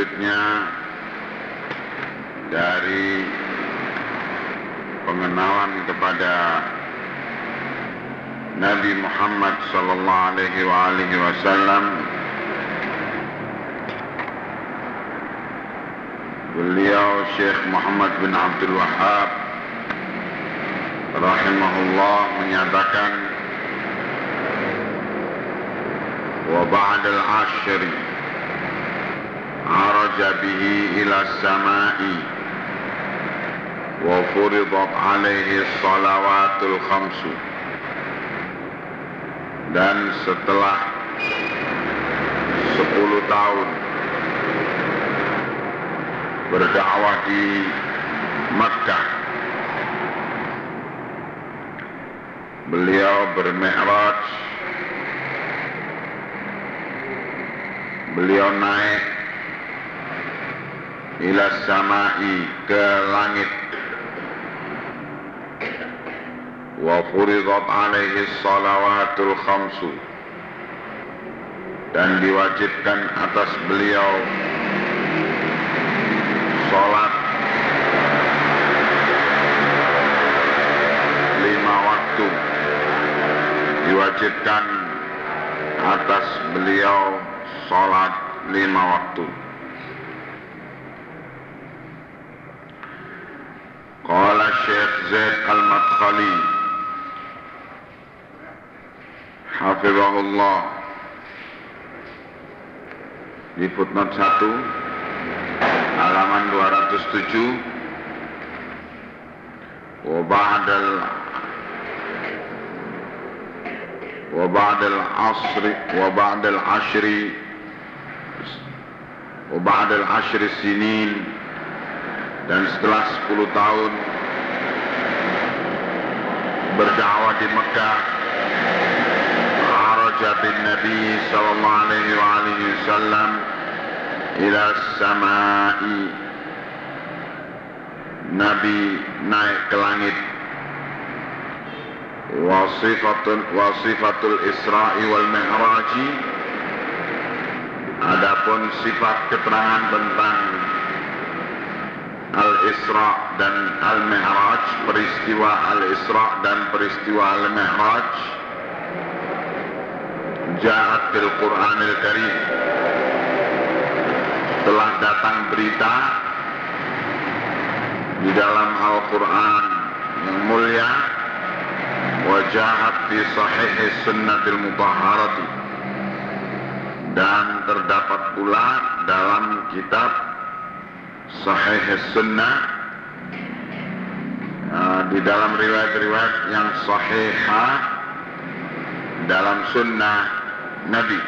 Selanjutnya dari pengenalan kepada Nabi Muhammad sallallahu alaihi wasallam. Beliau Syekh Muhammad bin Abdul Wahab rahimahullah menyatakan wa ba'da al-ashri عرج به إلى السماء وفرضت عليه الصلوات الخمس dan setelah 10 tahun berdakwah di Makkah beliau bermi'raj beliau naik ila samai ke langit. Wa furidat alaihi salawatul khamsu. Dan diwajibkan atas beliau salat lima waktu. Diwajibkan atas beliau salat lima waktu المدخلي حفظه الله di footnote 1 halaman 207 وبعد ال وبعد العصر وبعد العشر وبعد العشر السنين dan setelah 10 tahun berdakwah di Mekah. Araja bin Nabi sallallahu alaihi wa alihi wasallam ila samai. Nabi naik ke langit. Wasifatul wasifatul Isra'i wal Mi'raji. Adapun sifat keterangan tentang Al-Isra dan Al-Mi'raj, peristiwa Al-Isra dan peristiwa Al-Mi'raj. Ja'at fil Qur'anil Karim. Telah datang berita di dalam Al-Quran yang mulia. Wajahat fi sahih sunnatil mutahharati. Dan terdapat pula dalam kitab Sahih Sunnah uh, di dalam riwayat-riwayat yang sahihah dalam sunnah Nabi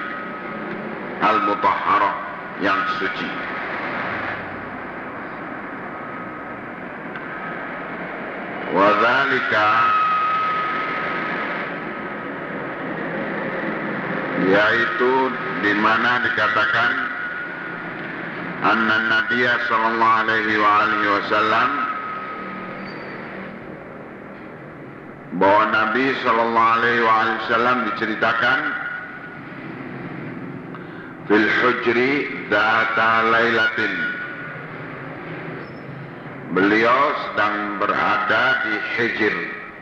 Al-Mutahharah yang suci. Wadzalika yaitu di mana dikatakan anna Nabi sallallahu alaihi wa alihi wasallam. Bahwa Nabi sallallahu alaihi wasallam diceritakan fil hujri data lailatin beliau sedang berada di Hijr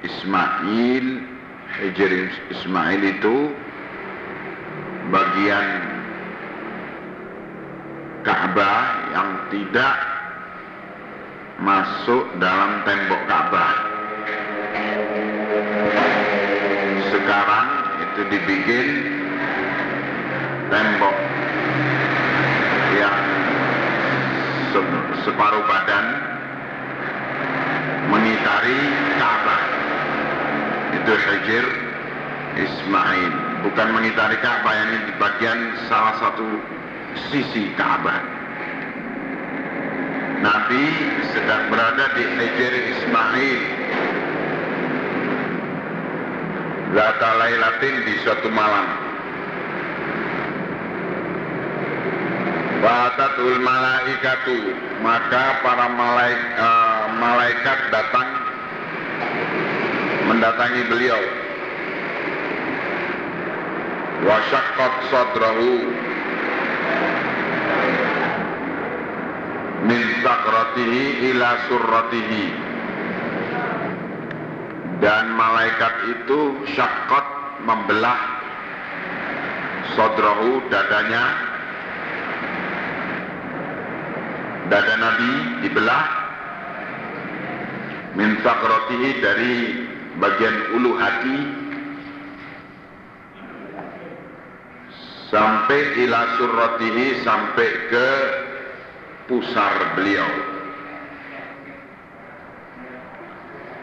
Ismail. Hijr Ismail itu bagian Ka'bah yang tidak masuk dalam tembok Ka'bah. Sekarang itu dibikin tembok yang se separuh badan mengitari itu Hijir Ismail bukan mengitari Ka'bah ini di bagian salah satu sisi Ka'bah. Nabi sedang berada di Hijir Ismail. Zata Lailatin di suatu malam. Watatul malaikatu. Maka para malaik, uh, malaikat datang mendatangi beliau. Wasyaqqat sadrahu min sakratihi ila surratihi. Dan malaikat itu syaqqat membelah sadrahu dadanya. Dada Nabi dibelah. Min sakratihi dari bagian ulu hati. Sampai ila surratihi sampai ke pusar beliau.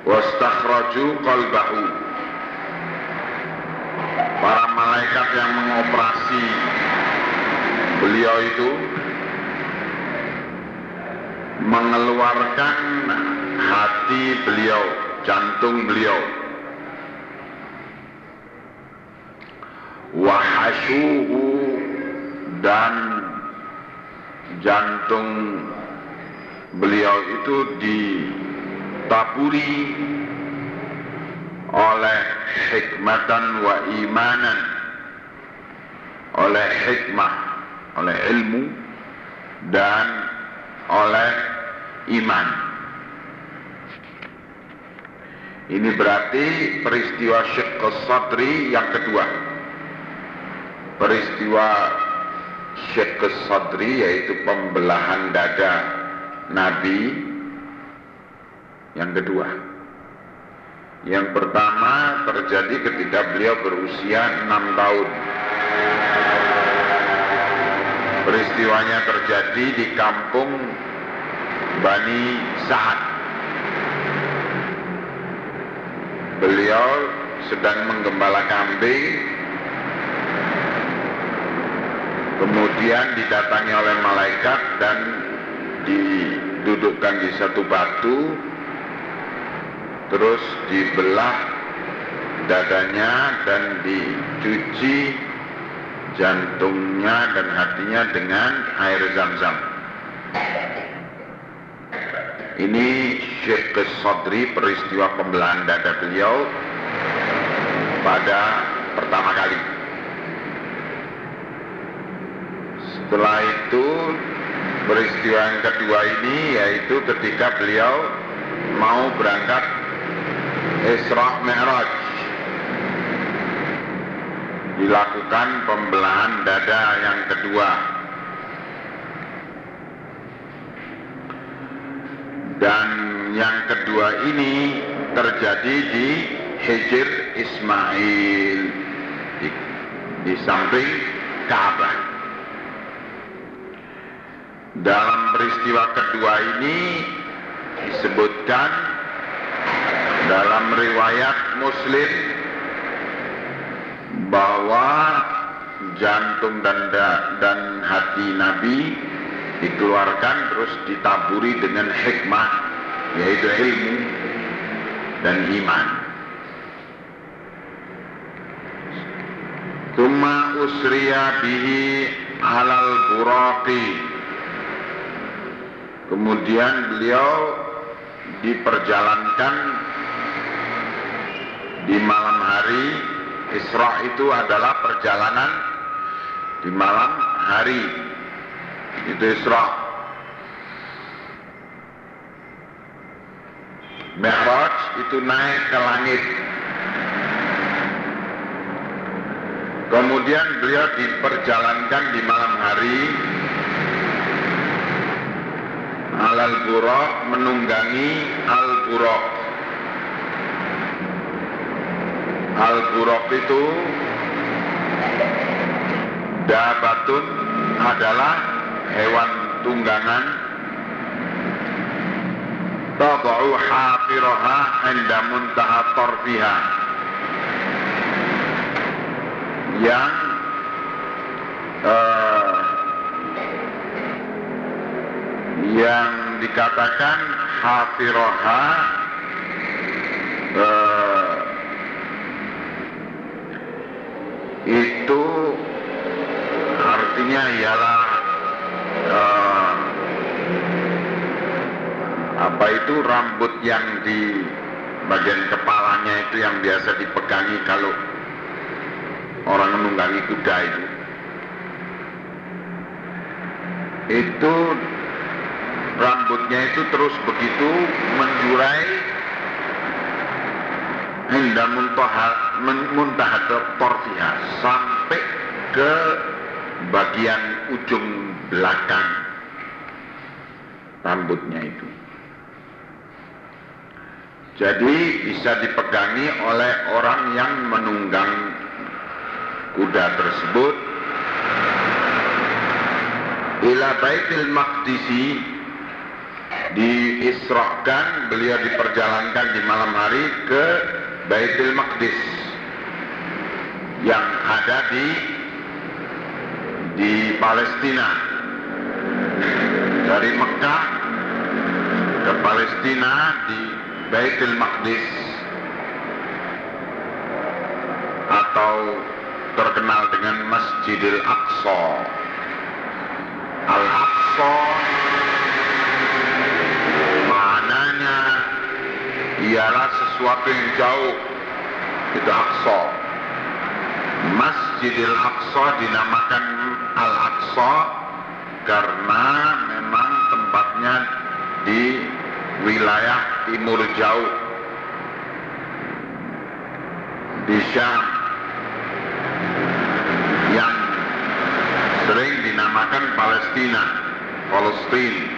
Wastakhraju qalbahu. Para malaikat yang mengoperasi beliau itu mengeluarkan hati beliau jantung beliau. Wahasuhu dan jantung. Beliau itu ditaburi oleh hikmatan wa imanan. Oleh hikmah oleh ilmu dan oleh iman. Ini berarti peristiwa Syekh yang kedua. Peristiwa Syekh Sadri yaitu pembelahan dada Nabi yang kedua. Yang pertama terjadi ketika beliau berusia enam tahun. Peristiwanya terjadi di kampung Bani Sa'ad beliau sedang menggembala kambing kemudian didatangi oleh malaikat dan didudukkan di satu batu terus dibelah dadanya dan dicuci jantungnya dan hatinya dengan air zam-zam. Ini Syekh Sodri peristiwa pembelahan dada beliau pada pertama kali. Setelah itu peristiwa yang kedua ini yaitu ketika beliau mau berangkat Isra Mi'raj dilakukan pembelahan dada yang kedua Dan yang kedua ini terjadi di Hijr Ismail di, di samping Ka'bah. Dalam peristiwa kedua ini disebutkan dalam riwayat Muslim bahwa jantung dan dan hati Nabi dikeluarkan terus ditaburi dengan hikmah yaitu ilmu dan iman. Tuma usriya bihi halal buraqi. Kemudian beliau diperjalankan di malam hari. Isra itu adalah perjalanan di malam hari. Itu Isra. Mi'raj itu naik ke langit. Kemudian beliau diperjalankan di malam hari alal buraq menunggangi al buraq al buraq itu dabatun adalah hewan tunggangan. Tad'u hafiraha inda muntaha tarfiha. Yang uh, yang dikatakan hafiroha uh, itu artinya ialah uh, apa itu rambut yang di bagian kepalanya itu yang biasa dipegangi kalau orang menunggangi kuda itu. Itu rambutnya itu terus begitu menjurai hingga muntahat torfiha sampai ke bagian ujung belakang rambutnya itu. Jadi bisa dipegangi oleh orang yang menunggang kuda tersebut ila baitil maqdisi diisrohkan beliau diperjalankan di malam hari ke Baitul Maqdis. Yang ada di di Palestina. Dari Mekah ke Palestina di Baitul Maqdis. Atau terkenal dengan Masjidil Aqsa. Al-Aqsa ialah sesuatu yang jauh. Itu Aqsa. Masjidil Aqsa dinamakan Al-Aqsa karena memang tempatnya di wilayah timur jauh. Di Syam. Yang sering dinamakan Palestina, Palestina.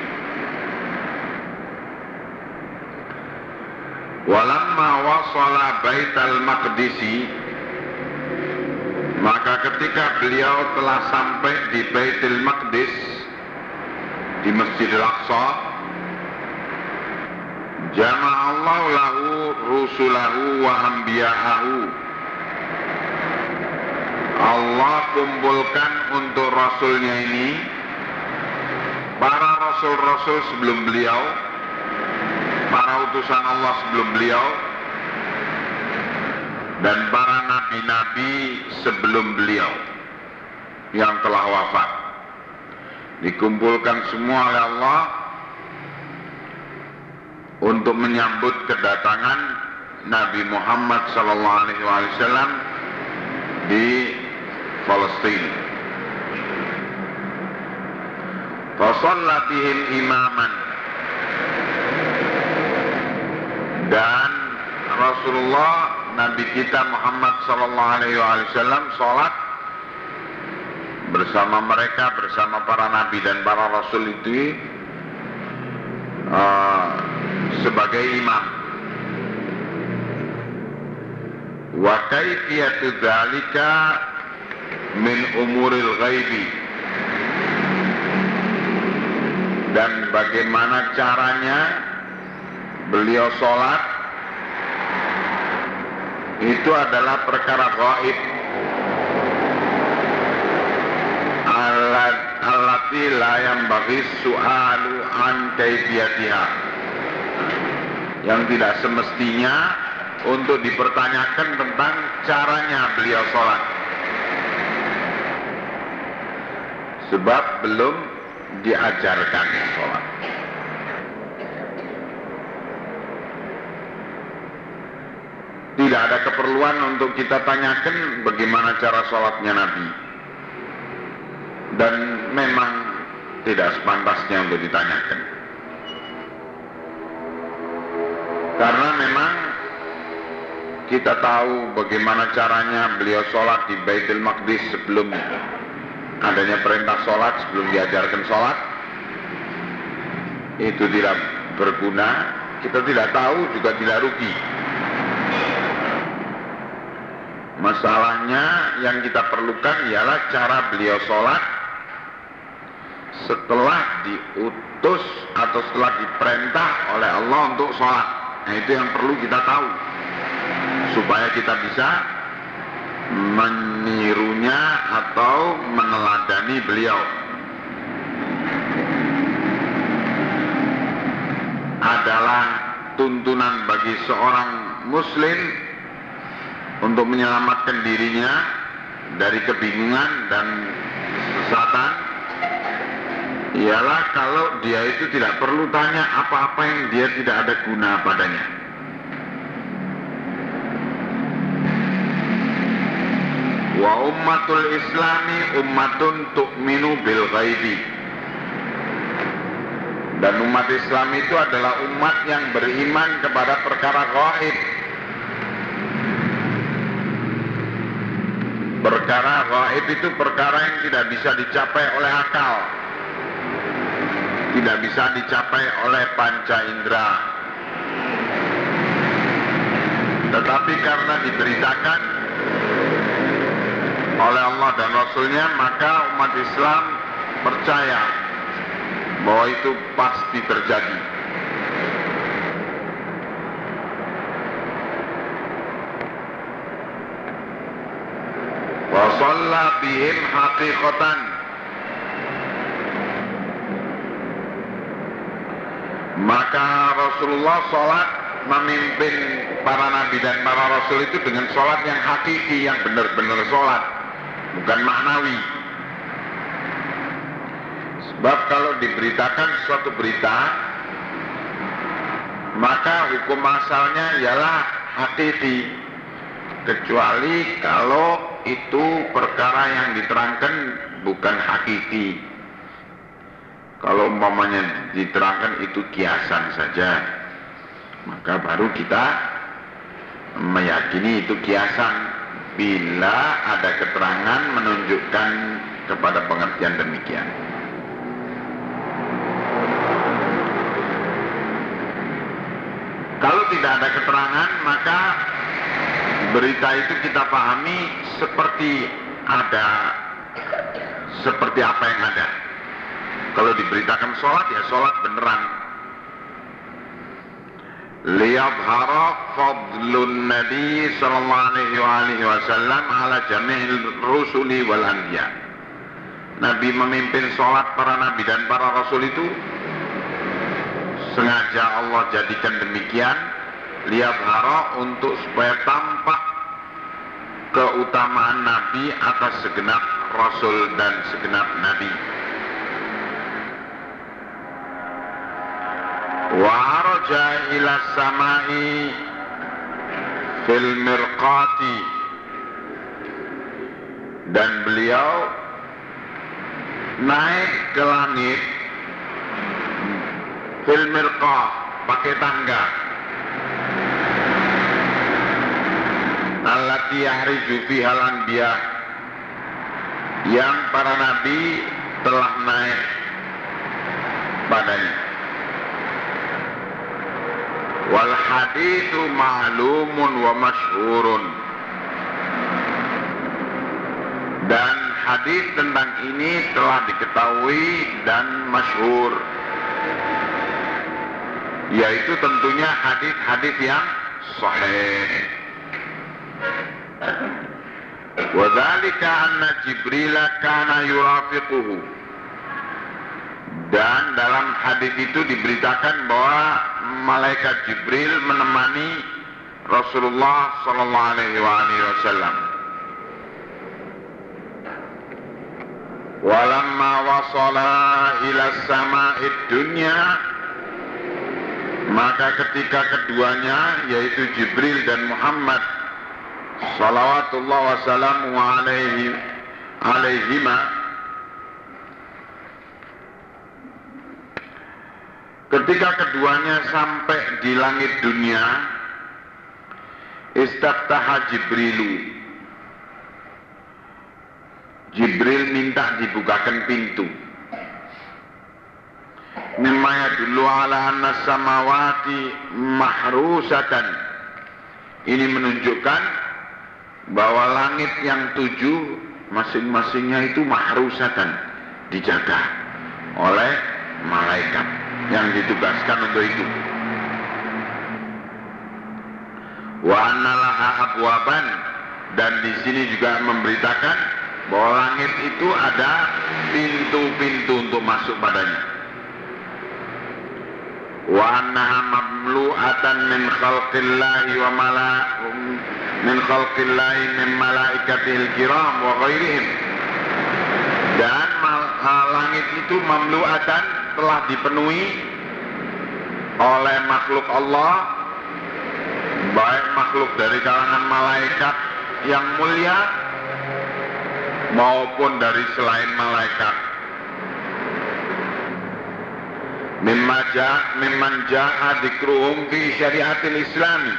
Walamma wasala Baital Maqdisi maka ketika beliau telah sampai di Baitul Maqdis di Masjidil Aqsa jama'allahu lahu rusulahu wa anbiya'ahu Allah kumpulkan untuk rasulnya ini para rasul-rasul sebelum beliau utusan Allah sebelum beliau dan para nabi-nabi sebelum beliau yang telah wafat dikumpulkan semua oleh Allah untuk menyambut kedatangan Nabi Muhammad SAW di Palestina. Fasallatihim imaman dan Rasulullah Nabi kita Muhammad sallallahu alaihi wasallam salat bersama mereka bersama para nabi dan para rasul itu uh, sebagai imam. Wa kaifiyatu dzalika min umuril ghaibi dan bagaimana caranya beliau sholat itu adalah perkara gaib. Alat alati layam bagi su'alu an yang tidak semestinya untuk dipertanyakan tentang caranya beliau sholat. Sebab belum diajarkan sholat tidak ada keperluan untuk kita tanyakan bagaimana cara sholatnya Nabi. Dan memang tidak sepantasnya untuk ditanyakan. Karena memang kita tahu bagaimana caranya beliau sholat di Baitul Maqdis sebelum adanya perintah sholat sebelum diajarkan sholat. Itu tidak berguna. Kita tidak tahu juga tidak rugi masalahnya yang kita perlukan ialah cara beliau sholat setelah diutus atau setelah diperintah oleh Allah untuk sholat nah itu yang perlu kita tahu supaya kita bisa menirunya atau meneladani beliau. Adalah tuntunan bagi seorang muslim untuk menyelamatkan dirinya dari kebingungan dan kesesatan ialah kalau dia itu tidak perlu tanya apa-apa yang dia tidak ada guna padanya. Wa ummatul islami ummatun tu'minu bil ghaibi. Dan umat Islam itu adalah umat yang beriman kepada perkara gaib. Perkara gaib itu perkara yang tidak bisa dicapai oleh akal. Tidak bisa dicapai oleh panca indera. Tetapi karena diberitakan oleh Allah dan Rasulnya maka umat Islam percaya bahwa itu pasti terjadi. Wa shalla bihim haqiqatan. Maka Rasulullah sholat memimpin para nabi dan para rasul itu dengan sholat yang hakiki, yang benar-benar sholat, bukan maknawi. Sebab kalau diberitakan suatu berita, maka hukum asalnya ialah hakiki, kecuali kalau itu perkara yang diterangkan bukan hakiki. Kalau umpamanya diterangkan itu kiasan saja, maka baru kita meyakini itu kiasan bila ada keterangan menunjukkan kepada pengertian demikian. Kalau tidak ada keterangan, maka berita itu kita pahami seperti ada, seperti apa yang ada. Kalau diberitakan sholat, ya sholat beneran. Liyadhara fadlun Nabi sallallahu alaihi wasallam ala jami'il rusuli wal anbiya. Nabi memimpin sholat para nabi dan para rasul itu sengaja Allah jadikan demikian lihat hara untuk supaya tampak keutamaan Nabi atas segenap Rasul dan segenap Nabi. Wa arja ila samai fil mirqati dan beliau naik ke langit fil mirqah pakai tangga allati yahriju fihal anbiya yang para nabi telah naik padanya. Wal hadithu ma'lumun wa masyhurun. Dan hadis tentang ini telah diketahui dan masyhur yaitu tentunya hadis-hadis yang sahih. Wadzalika anna Jibril kana yurafiquhu. Dan dalam hadis itu diberitakan bahwa malaikat Jibril menemani Rasulullah sallallahu alaihi wasallam. Walamma wasala ila sama'id dunya maka ketika keduanya yaitu Jibril dan Muhammad salawatullah wassalamu alaihi alaihima ketika keduanya sampai di langit dunia istaftaha Jibrilu. Jibril minta dibukakan pintu mimma dulu ala anna samawati mahrusatan ini menunjukkan bahwa langit yang tujuh masing-masingnya itu mahrusatan dijaga oleh malaikat yang ditugaskan untuk itu wa annalaha abwaban dan di sini juga memberitakan bahwa langit itu ada pintu-pintu untuk masuk padanya. Annaha mamlu'atan min khalqillahi wa mala min khalqillahi min malaikatil kiram wa ghairihim. Dan langit itu mamlu'atan telah dipenuhi oleh makhluk Allah baik makhluk dari kalangan malaikat yang mulia maupun dari selain malaikat. Mimma ja, mimman dikruhum fi syariatil islami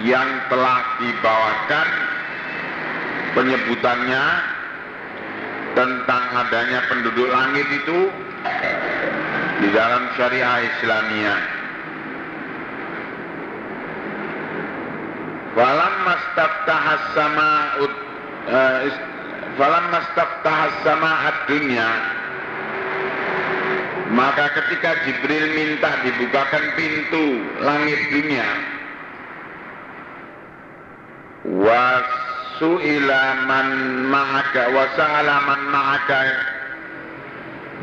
yang telah dibawakan penyebutannya tentang adanya penduduk langit itu di dalam syariah Islamiyah. Falam mastaftahas sama'ud uh, falam mastaftahas sama'ad dunya maka ketika Jibril minta dibukakan pintu langit dunia wasu'ila man ma'aka wasa'ala man ma'aka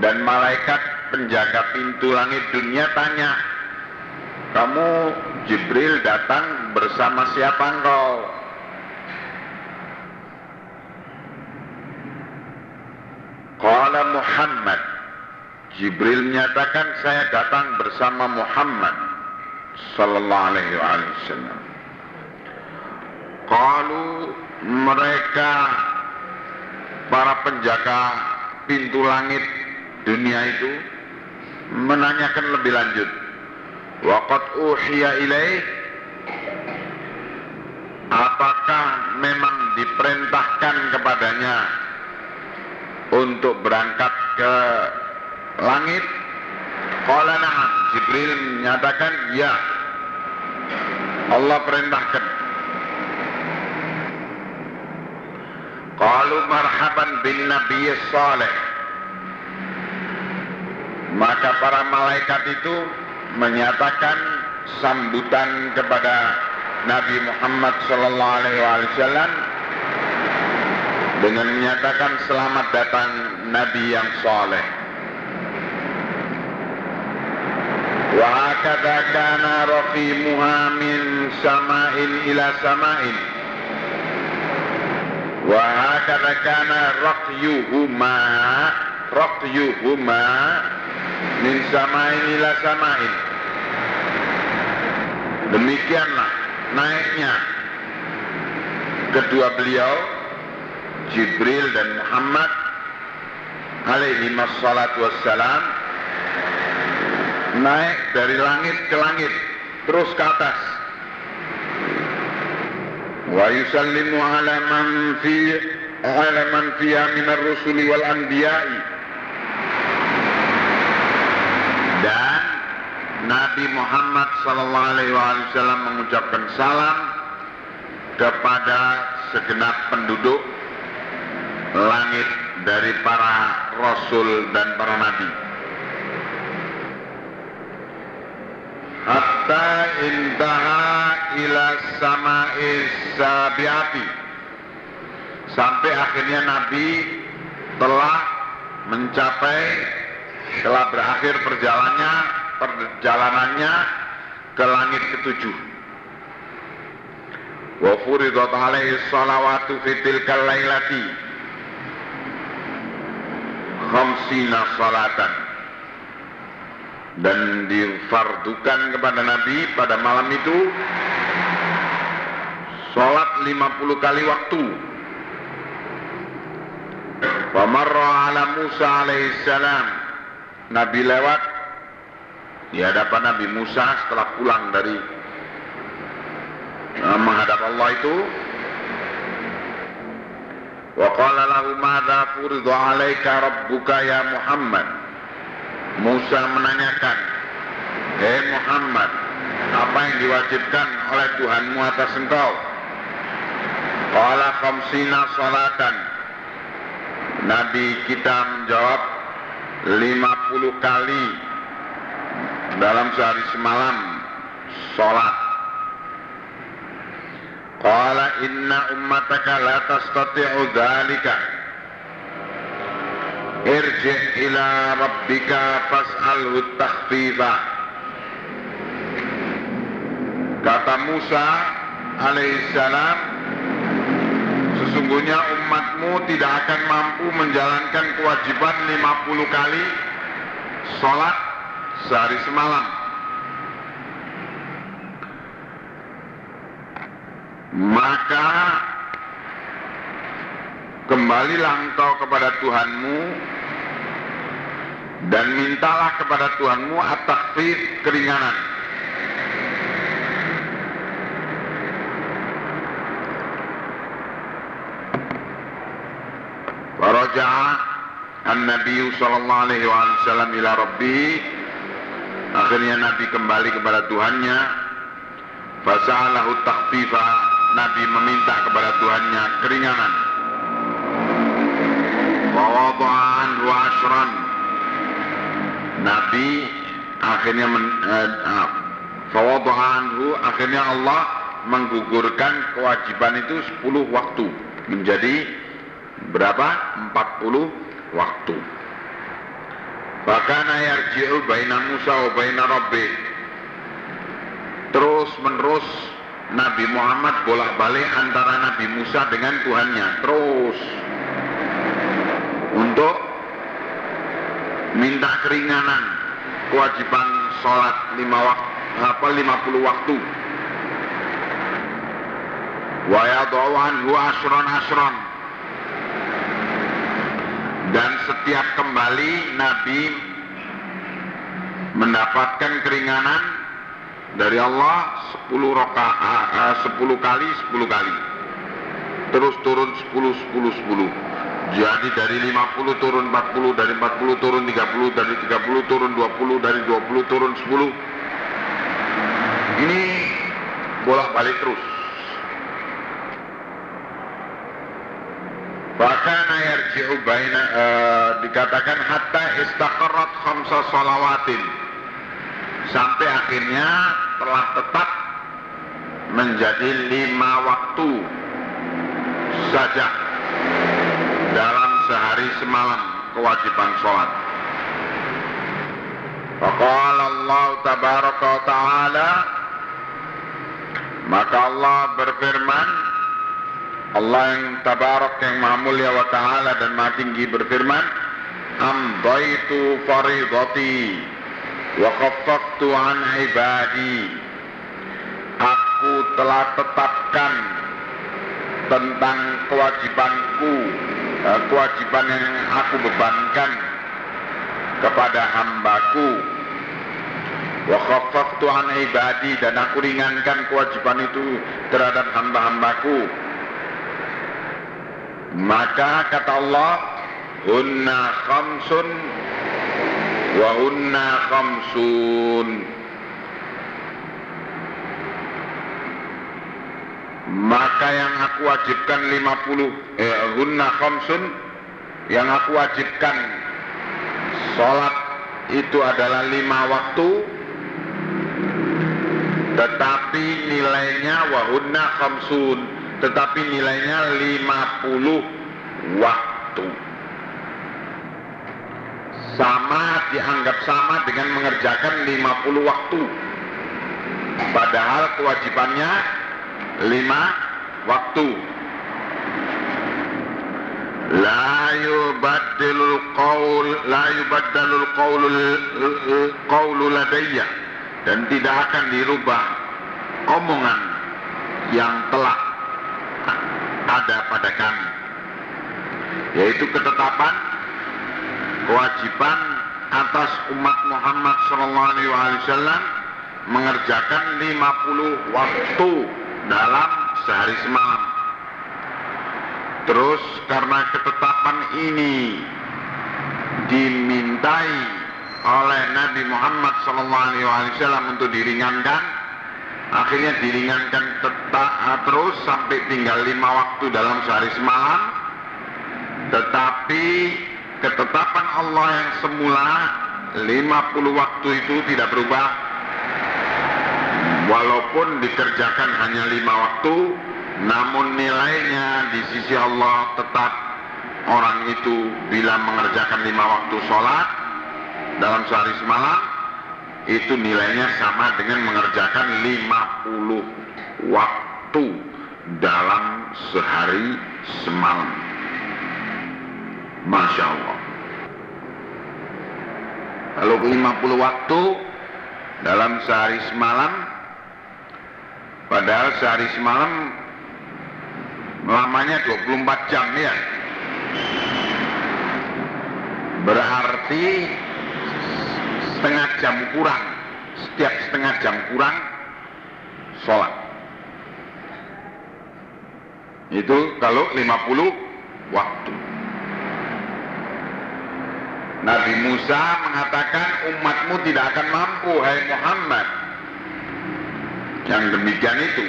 dan malaikat penjaga pintu langit dunia tanya kamu Jibril datang bersama siapa engkau? Qala Muhammad Jibril menyatakan saya datang bersama Muhammad sallallahu alaihi wasallam. Qalu mereka para penjaga pintu langit dunia itu menanyakan lebih lanjut. Waqad uhiya ilaih Apakah memang diperintahkan kepadanya untuk berangkat ke langit? Qala na'am. Jibril menyatakan ya. Allah perintahkan. Qalu marhaban bin nabiy salih. Maka para malaikat itu menyatakan sambutan kepada Nabi Muhammad sallallahu alaihi wasallam dengan menyatakan selamat datang Nabi yang soleh. Kana raqimuha min sama'in ila sama'in. Wa hakadha kana raqyuhuma raqyuhuma min sama'in ila sama'in. Demikianlah naiknya kedua beliau Jibril dan Muhammad alaihi wassalatu wassalam naik dari langit ke langit terus ke atas wa yusallimu ala man fi ala man fiha min ar-rusuli wal anbiya'i dan Nabi Muhammad sallallahu alaihi wasallam mengucapkan salam kepada segenap penduduk langit dari para rasul dan para nabi. Hatta intaha ila sama'is sabiati. Sampai akhirnya Nabi telah mencapai telah berakhir perjalanannya perjalanannya ke langit ketujuh. Wa furidat alaihi salawatu fi tilkal lailati khamsina salatan dan difardukan kepada Nabi pada malam itu sholat 50 kali waktu. Famarra ala Musa alaihissalam Nabi lewat di hadapan Nabi Musa setelah pulang dari uh, menghadap Allah itu. Wa qala lahu madza furidu alaika rabbuka ya Muhammad. Musa menanyakan, "Hei Muhammad, apa yang diwajibkan oleh Tuhanmu atas engkau?" Qala khamsina salatan. Nabi kita menjawab 50 kali dalam sehari semalam sholat Qala inna ummataka la tastati'u dhalika irji ila rabbika fas'alhu takhfifa kata Musa alaihissalam sesungguhnya umatmu tidak akan mampu menjalankan kewajiban 50 kali sholat sehari semalam. Maka kembalilah engkau kepada Tuhanmu dan mintalah kepada Tuhanmu at-takhfif keringanan. Waraja'a an-nabiy sallallahu alaihi wasallam ila rabbih akhirnya nabi kembali kepada Tuhannya. Fasa'alahu takhfifa. Nabi meminta kepada Tuhannya keringanan Fawada'an wa ashran Nabi akhirnya men, eh, uh, akhirnya Allah menggugurkan kewajiban itu 10 waktu menjadi berapa? 40 waktu. Bahkan yarji'u baina Musa wa baina Rabbi. Terus menerus Nabi Muhammad bolak-balik antara Nabi Musa dengan Tuhannya. Terus untuk minta keringanan kewajiban sholat lima waktu apa lima puluh waktu. Wa asron asron dan setiap kembali Nabi mendapatkan keringanan dari Allah 10 roka, uh, 10 kali 10 kali. Terus turun 10 10 10 jadi dari 50 turun 40, dari 40 turun 30, dari 30 turun 20, dari 20 turun 10. Ini bolak-balik terus. Bahkan ayat baina uh, dikatakan hatta istaqarrat khamsa salawatin. Sampai akhirnya telah tetap menjadi lima waktu saja dalam sehari semalam kewajiban sholat. Faqala Allah tabaraka ta'ala Maka Allah berfirman Allah yang tabarak yang maha mulia wa ta'ala dan maha tinggi berfirman Amdaitu faridati Wa khaffaftu an ibadi Aku telah tetapkan tentang kewajibanku kewajiban yang aku bebankan kepada hambaku. Wa khaffaftu an ibadi dan aku ringankan kewajiban itu terhadap hamba-hambaku. Maka kata Allah hunna khamsun wa hunna khamsun maka yang aku wajibkan 50 eh hunna khamsun yang aku wajibkan sholat itu adalah lima waktu tetapi nilainya wahunna khamsun tetapi nilainya 50 waktu. Sama dianggap sama dengan mengerjakan 50 waktu. Padahal kewajibannya lima waktu. La yubaddilul qaul la yubaddalul qaulul qaulu ladayya. Dan tidak akan dirubah omongan yang telah ada pada kami. Yaitu ketetapan kewajiban atas umat Muhammad wasallam mengerjakan 50 waktu dalam sehari semalam. Terus karena ketetapan ini dimintai oleh Nabi Muhammad SAW untuk diringankan, akhirnya diringankan tetap terus sampai tinggal lima waktu dalam sehari semalam. Tetapi ketetapan Allah yang semula 50 waktu itu tidak berubah walaupun dikerjakan hanya lima waktu namun nilainya di sisi Allah tetap orang itu bila mengerjakan lima waktu sholat dalam sehari semalam itu nilainya sama dengan mengerjakan 50 waktu dalam sehari semalam. Masya Allah. Kalau 50 waktu dalam sehari semalam, padahal sehari semalam lamanya 24 jam ya. Berarti setengah jam kurang, setiap setengah jam kurang sholat. Itu kalau 50 waktu. Nabi Musa mengatakan umatmu tidak akan mampu, hai Muhammad. Yang demikian itu.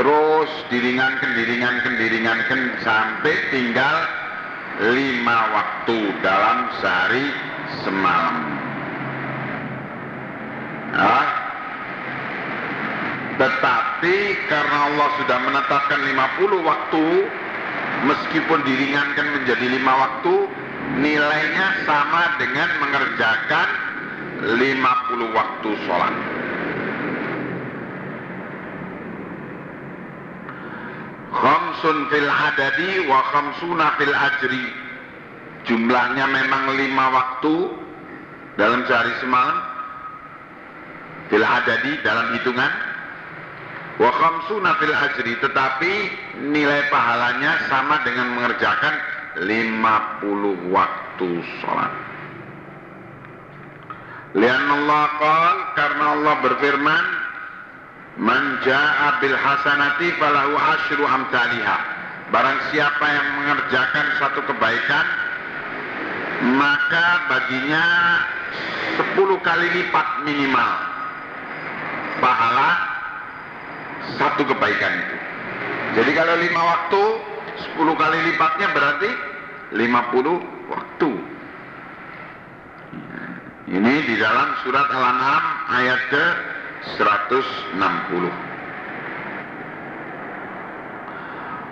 Terus diringankan, diringankan, diringankan sampai tinggal lima waktu dalam sehari semalam. Nah, tetapi karena Allah sudah menetapkan 50 waktu, meskipun diringankan menjadi lima waktu, nilainya sama dengan mengerjakan 50 waktu sholat. Khamsun fil adadi wa khamsuna fil ajri. Jumlahnya memang lima waktu dalam sehari semalam. Fil adadi dalam hitungan. Wa khamsuna fil ajri. Tetapi nilai pahalanya sama dengan mengerjakan 50 waktu sholat. Lian Allah qal, karena Allah berfirman, Man ja'a bil hasanati falahu asyru amtaliha. Barang siapa yang mengerjakan satu kebaikan, maka baginya sepuluh kali lipat minimal pahala satu kebaikan itu. Jadi kalau lima waktu 10 kali lipatnya berarti 50 waktu. Ini di dalam surat Al-An'am ayat ke 160.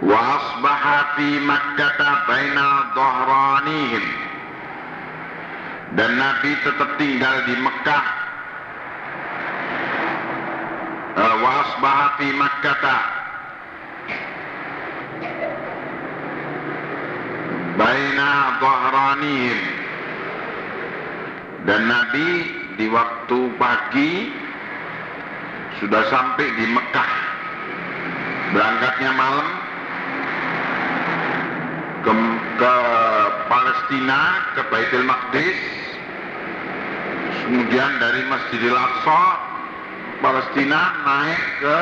Wa asbaha fi Makkah bainal dhahranihim. Dan Nabi tetap tinggal di Mekah. Wa asbaha fi Makkah baina dhahranihim dan Nabi di waktu pagi sudah sampai di Mekah. Berangkatnya malam ke, ke Palestina ke Baitul Maqdis. Kemudian dari Masjidil Aqsa Palestina naik ke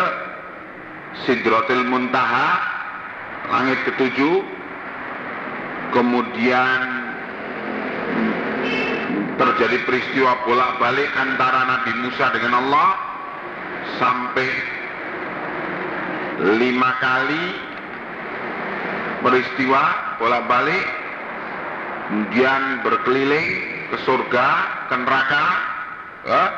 Sidratul Muntaha langit ketujuh. Kemudian terjadi peristiwa bolak-balik antara Nabi Musa dengan Allah sampai lima kali peristiwa bolak-balik kemudian berkeliling ke surga, ke neraka eh?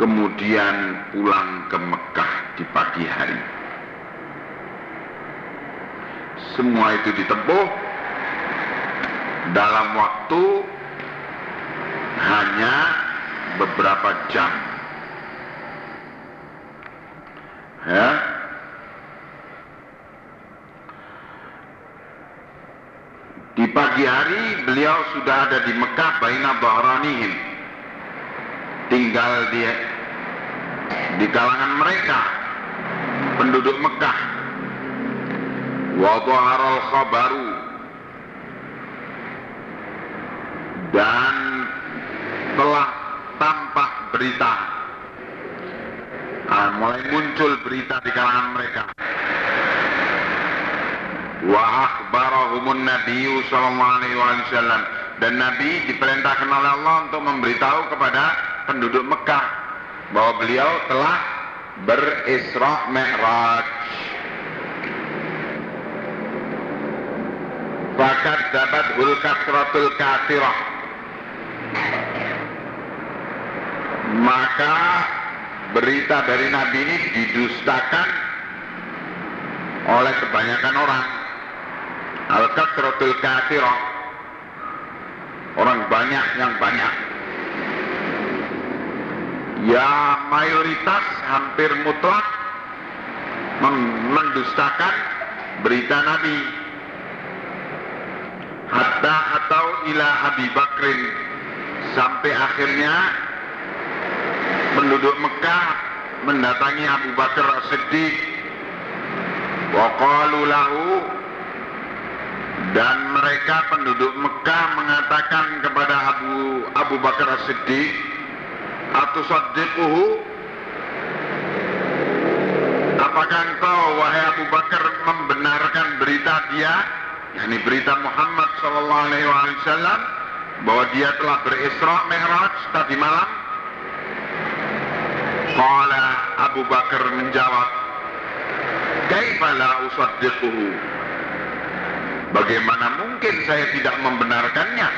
kemudian pulang ke Mekah di pagi hari semua itu ditempuh dalam waktu hanya beberapa jam. Ya. Di pagi hari beliau sudah ada di Mekah Baina Bahranihim. Tinggal di di kalangan mereka penduduk Mekah al khabaru dan telah berita. Nah, mulai muncul berita di kalangan mereka. Wa akhbarahumun nabiyyu sallallahu alaihi wasallam. Dan nabi diperintahkan oleh Allah untuk memberitahu kepada penduduk Mekah bahwa beliau telah berisra mi'raj. Bakat dapat hul kasratul kathirah Maka berita dari Nabi ini didustakan oleh kebanyakan orang. Al-kathratul kathirah. Orang banyak yang banyak. Ya mayoritas hampir mutlak mendustakan berita Nabi. Hatta atau ila Abi Bakrin sampai akhirnya penduduk Mekah mendatangi Abu Bakar As-Siddiq. Wa lahu. Dan mereka penduduk Mekah mengatakan kepada Abu Abu Bakar As-Siddiq atusaddiquhu? Apakah engkau wahai Abu Bakar membenarkan berita dia? Yakni berita Muhammad sallallahu alaihi wasallam bahwa dia telah berisra mi'raj tadi malam Qala Abu Bakar menjawab Kaifa la usaddiquhu? Bagaimana mungkin saya tidak membenarkannya?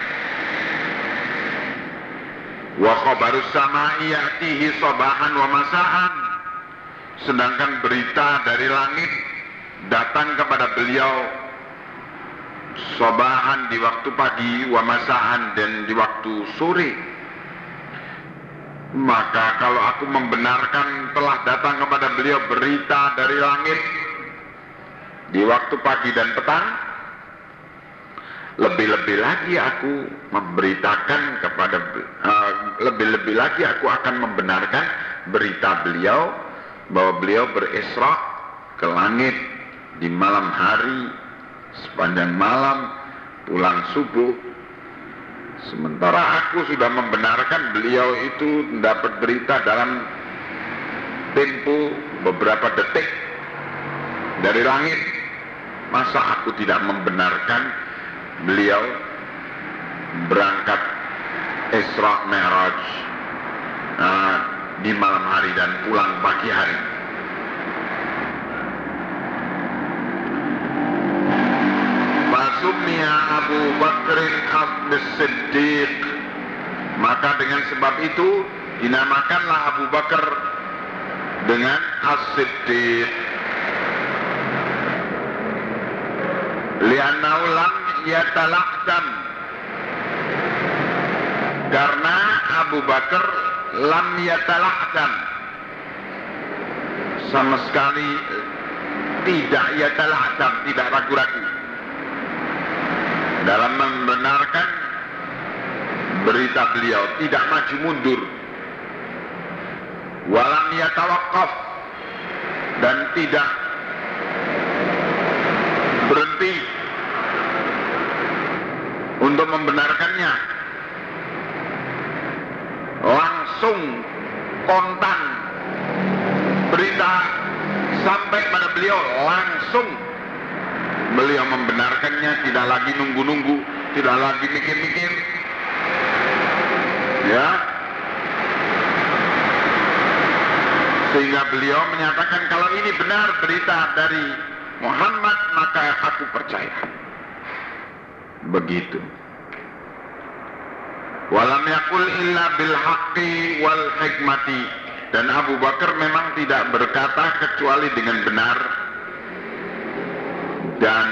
Wa khabarus sama'i ya'tihi sabahan wa masa'an. Sedangkan berita dari langit datang kepada beliau sobahan di waktu pagi wa masaan dan di waktu sore maka kalau aku membenarkan telah datang kepada beliau berita dari langit di waktu pagi dan petang, lebih-lebih lagi aku memberitakan kepada uh, lebih-lebih lagi aku akan membenarkan berita beliau bahwa beliau berisra ke langit di malam hari sepanjang malam pulang subuh Sementara aku sudah membenarkan beliau itu mendapat berita dalam tempo beberapa detik dari langit. Masa aku tidak membenarkan beliau berangkat Isra Mi'raj uh, di malam hari dan pulang pagi hari. Sumia Abu Bakrin Abdus Siddiq. Maka dengan sebab itu Dinamakanlah Abu Bakar Dengan As-Siddiq. Liannahu lam yatalakdan Karena Abu Bakar Lam yatalakdan Sama sekali Tidak yatalakdan Tidak ragu-ragu. Dalam membenarkan berita beliau tidak maju mundur. Walam yatawaqqaf. Dan tidak berhenti untuk membenarkannya. Langsung kontan berita sampai pada beliau. Langsung Beliau membenarkannya, tidak lagi nunggu-nunggu, tidak lagi mikir-mikir. Ya. Sehingga beliau menyatakan kalau ini benar berita dari Muhammad, maka aku percaya. Begitu. Walam yakul illa bil haqqi wal hikmati. Dan Abu Bakar memang tidak berkata kecuali dengan benar dan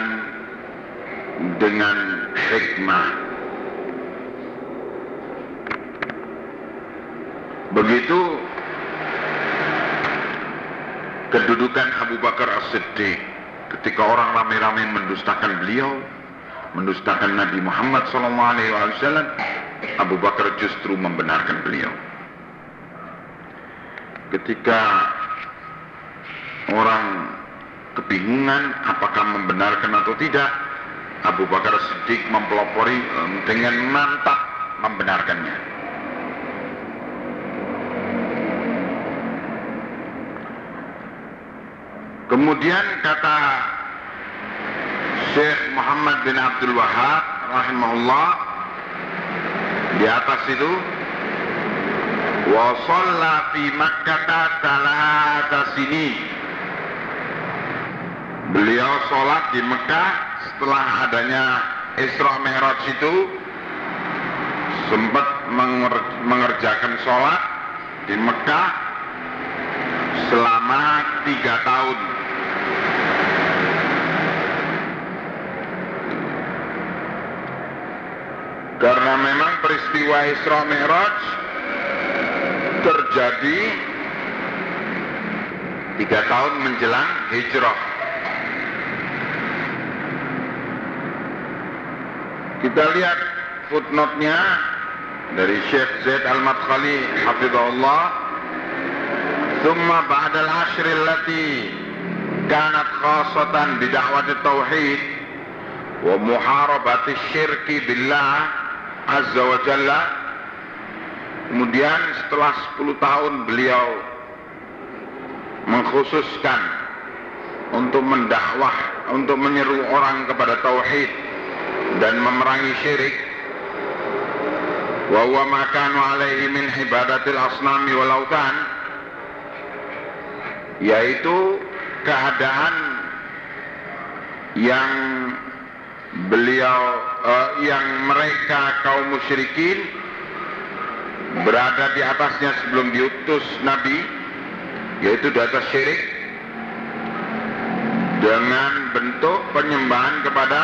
dengan hikmah. Begitu kedudukan Abu Bakar As-Siddiq ketika orang ramai-ramai mendustakan beliau, mendustakan Nabi Muhammad SAW, Abu Bakar justru membenarkan beliau. Ketika orang kebingungan apakah membenarkan atau tidak Abu Bakar Siddiq mempelopori dengan mantap membenarkannya kemudian kata Syekh Muhammad bin Abdul Wahab rahimahullah di atas itu wa fi Makkah talata sini Beliau sholat di Mekah setelah adanya Isra Mi'raj itu sempat mengerjakan sholat di Mekah selama tiga tahun. Karena memang peristiwa Isra Mi'raj terjadi tiga tahun menjelang hijrah. Kita lihat footnote-nya dari Syekh Zaid Al-Madkhali hafizahullah ثم بعد العشر التي كانت خاصة بدعوة التوحيد ومحاربة الشرك بالله Azza wa Jalla. Kemudian setelah 10 tahun beliau mengkhususkan untuk mendakwah untuk menyeru orang kepada tauhid dan memerangi syirik. Wa huwa alaihi min ibadatil asnami walaukan, yaitu keadaan yang beliau uh, yang mereka kaum musyrikin berada di atasnya sebelum diutus Nabi yaitu di atas syirik dengan bentuk penyembahan kepada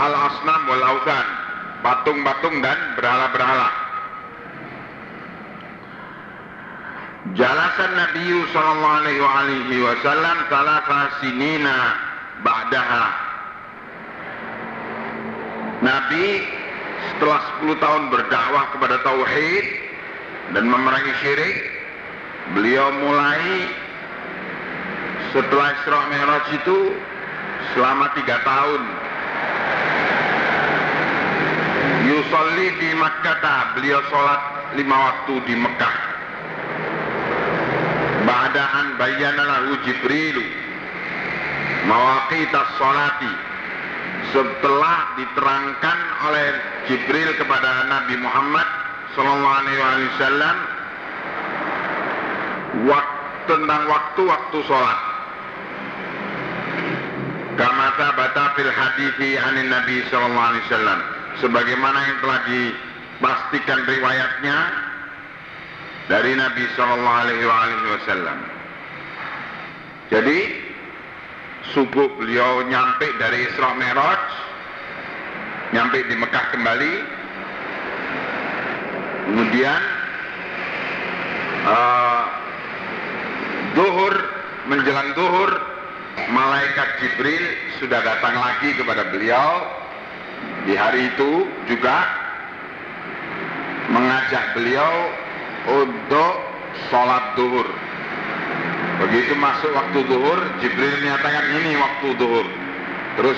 al-asnam wal autan patung-patung dan berhala-berhala. Jalasan Nabi sallallahu alaihi wasallam sinina ba'daha Nabi setelah 10 tahun berdakwah kepada tauhid dan memerangi syirik beliau mulai setelah Isra Mi'raj itu selama tiga tahun. Yusalli di Makkah beliau sholat lima waktu di Mekah. Ba'daan bayyana lahu Jibril Mawaqitas sholati Setelah diterangkan oleh Jibril kepada Nabi Muhammad Sallallahu Alaihi Wasallam tentang waktu-waktu sholat. Kamata bata fil hadithi anin Nabi Sallallahu Alaihi Wasallam. Sebagaimana yang telah dipastikan riwayatnya dari Nabi Sallallahu Alaihi Wasallam. Jadi subuh beliau nyampe dari Isra Mi'raj, nyampe di Mekah kembali, Kemudian uh, duhur menjelang duhur malaikat Jibril sudah datang lagi kepada beliau di hari itu juga mengajak beliau untuk sholat duhur. Begitu masuk waktu duhur, Jibril menyatakan ini waktu duhur. Terus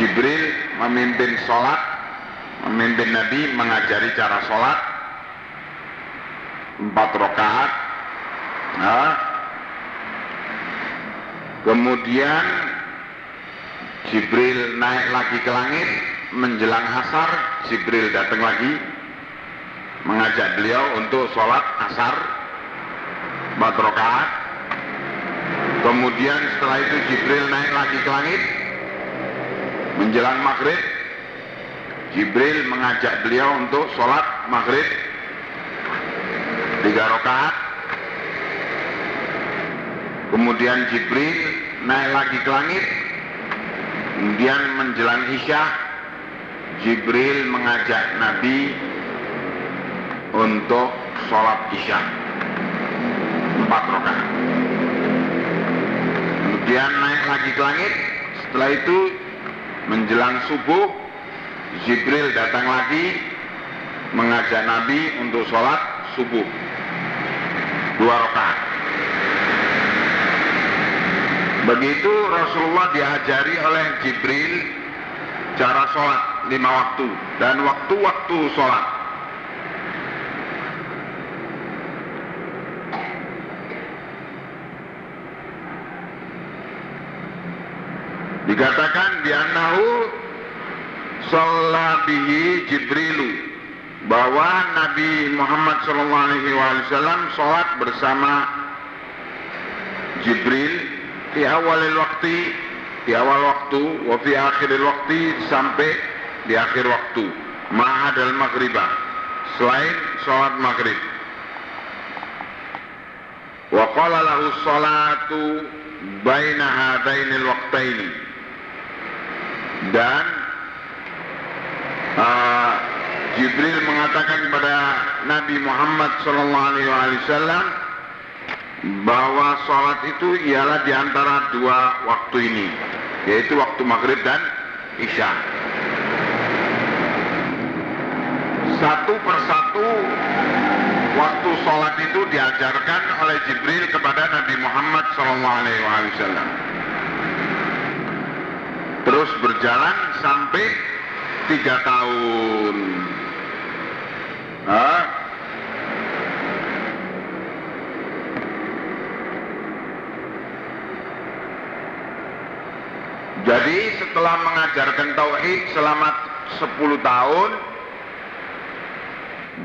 Jibril memimpin sholat memimpin Nabi mengajari cara sholat empat rakaat. Nah, kemudian Jibril naik lagi ke langit menjelang asar Jibril datang lagi mengajak beliau untuk sholat asar empat rakaat. Kemudian setelah itu Jibril naik lagi ke langit menjelang maghrib Jibril mengajak beliau untuk sholat maghrib tiga rakaat. Kemudian Jibril naik lagi ke langit. Kemudian menjelang isya, Jibril mengajak Nabi untuk sholat isya empat rakaat. Kemudian naik lagi ke langit. Setelah itu menjelang subuh Jibril datang lagi mengajak Nabi untuk sholat subuh dua rakaat. Begitu Rasulullah diajari oleh Jibril cara sholat lima waktu dan waktu-waktu sholat. Dikatakan di anahu bihi Jibrilu. Bahwa Nabi Muhammad SAW sholat bersama Jibril di awal waktu di awal waktu wa akhir waktu sampai di akhir waktu. Ma'adal maghribah. Selain sholat maghrib. Wa qala lahu salatu baina hadainil waqtaini dan uh, Jibril mengatakan kepada Nabi Muhammad SAW bahwa sholat itu ialah di antara dua waktu ini, yaitu waktu maghrib dan isya. Satu persatu waktu sholat itu diajarkan oleh Jibril kepada Nabi Muhammad SAW. Terus berjalan sampai tiga tahun. Hah? Jadi setelah mengajarkan tauhid selama 10 tahun,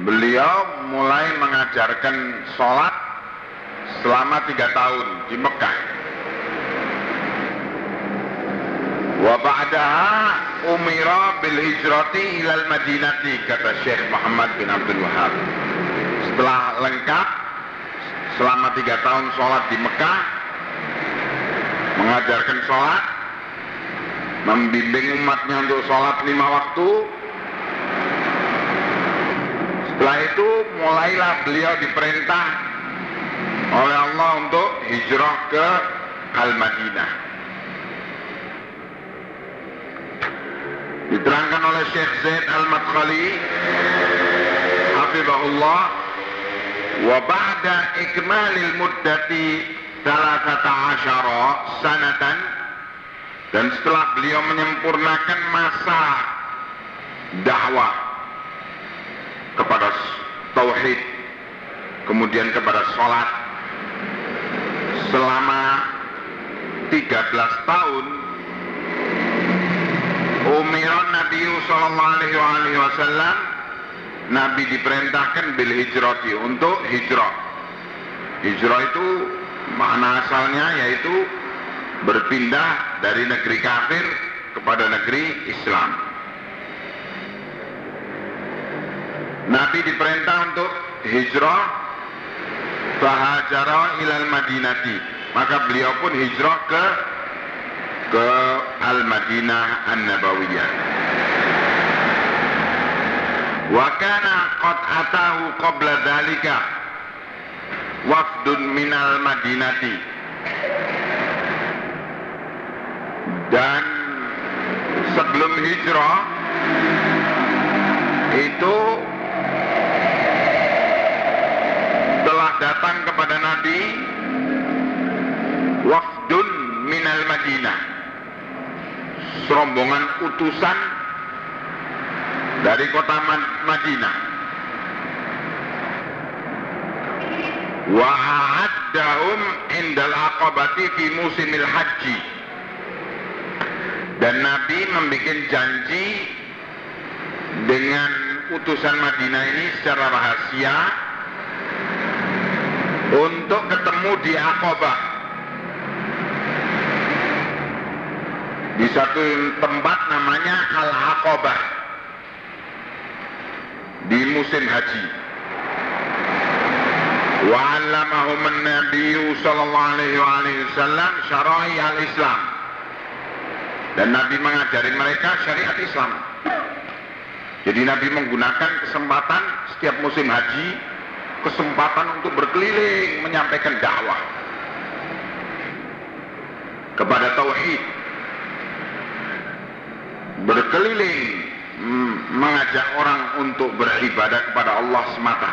beliau mulai mengajarkan sholat selama tiga tahun di Mekah. Wa ba'daha umira bil hijrati ilal madinati kata Syekh Muhammad bin Abdul Wahab. Setelah lengkap selama tiga tahun sholat di Mekah, mengajarkan sholat, membimbing umatnya untuk sholat lima waktu. Setelah itu mulailah beliau diperintah oleh Allah untuk hijrah ke Al-Madinah. Diterangkan oleh Syekh Zaid Al-Madkhali Hafizahullah Wa ba'da ikmalil muddati Salasata asyara sanatan. Dan setelah beliau menyempurnakan masa dakwah kepada tauhid kemudian kepada sholat selama 13 tahun Umiran Nabi Sallallahu Alaihi Wasallam. Nabi diperintahkan bil hijrati untuk hijrah. Hijrah itu makna asalnya yaitu berpindah dari negeri kafir kepada negeri Islam. Nabi diperintah untuk hijrah. Fahajara ilal madinati. Maka beliau pun hijrah ke ke al madinah an nabawiyah wa kana qad atahu qabla dhalika wafdun minal madinati dan sebelum hijrah itu telah datang kepada Nabi wafdun minal Madinah serombongan utusan dari kota Madinah. Wa'addahum indal aqabati fi musimil haji. Dan Nabi membuat janji dengan utusan Madinah ini secara rahasia untuk ketemu di Aqabah di satu tempat namanya Al Aqabah di musim haji. Wa 'allamahum an-nabiy sallallahu alaihi wasallam syara'i al-Islam. Dan Nabi mengajari mereka syariat Islam. Jadi Nabi menggunakan kesempatan setiap musim haji kesempatan untuk berkeliling menyampaikan dakwah kepada tauhid berkeliling mengajak orang untuk beribadah kepada Allah semata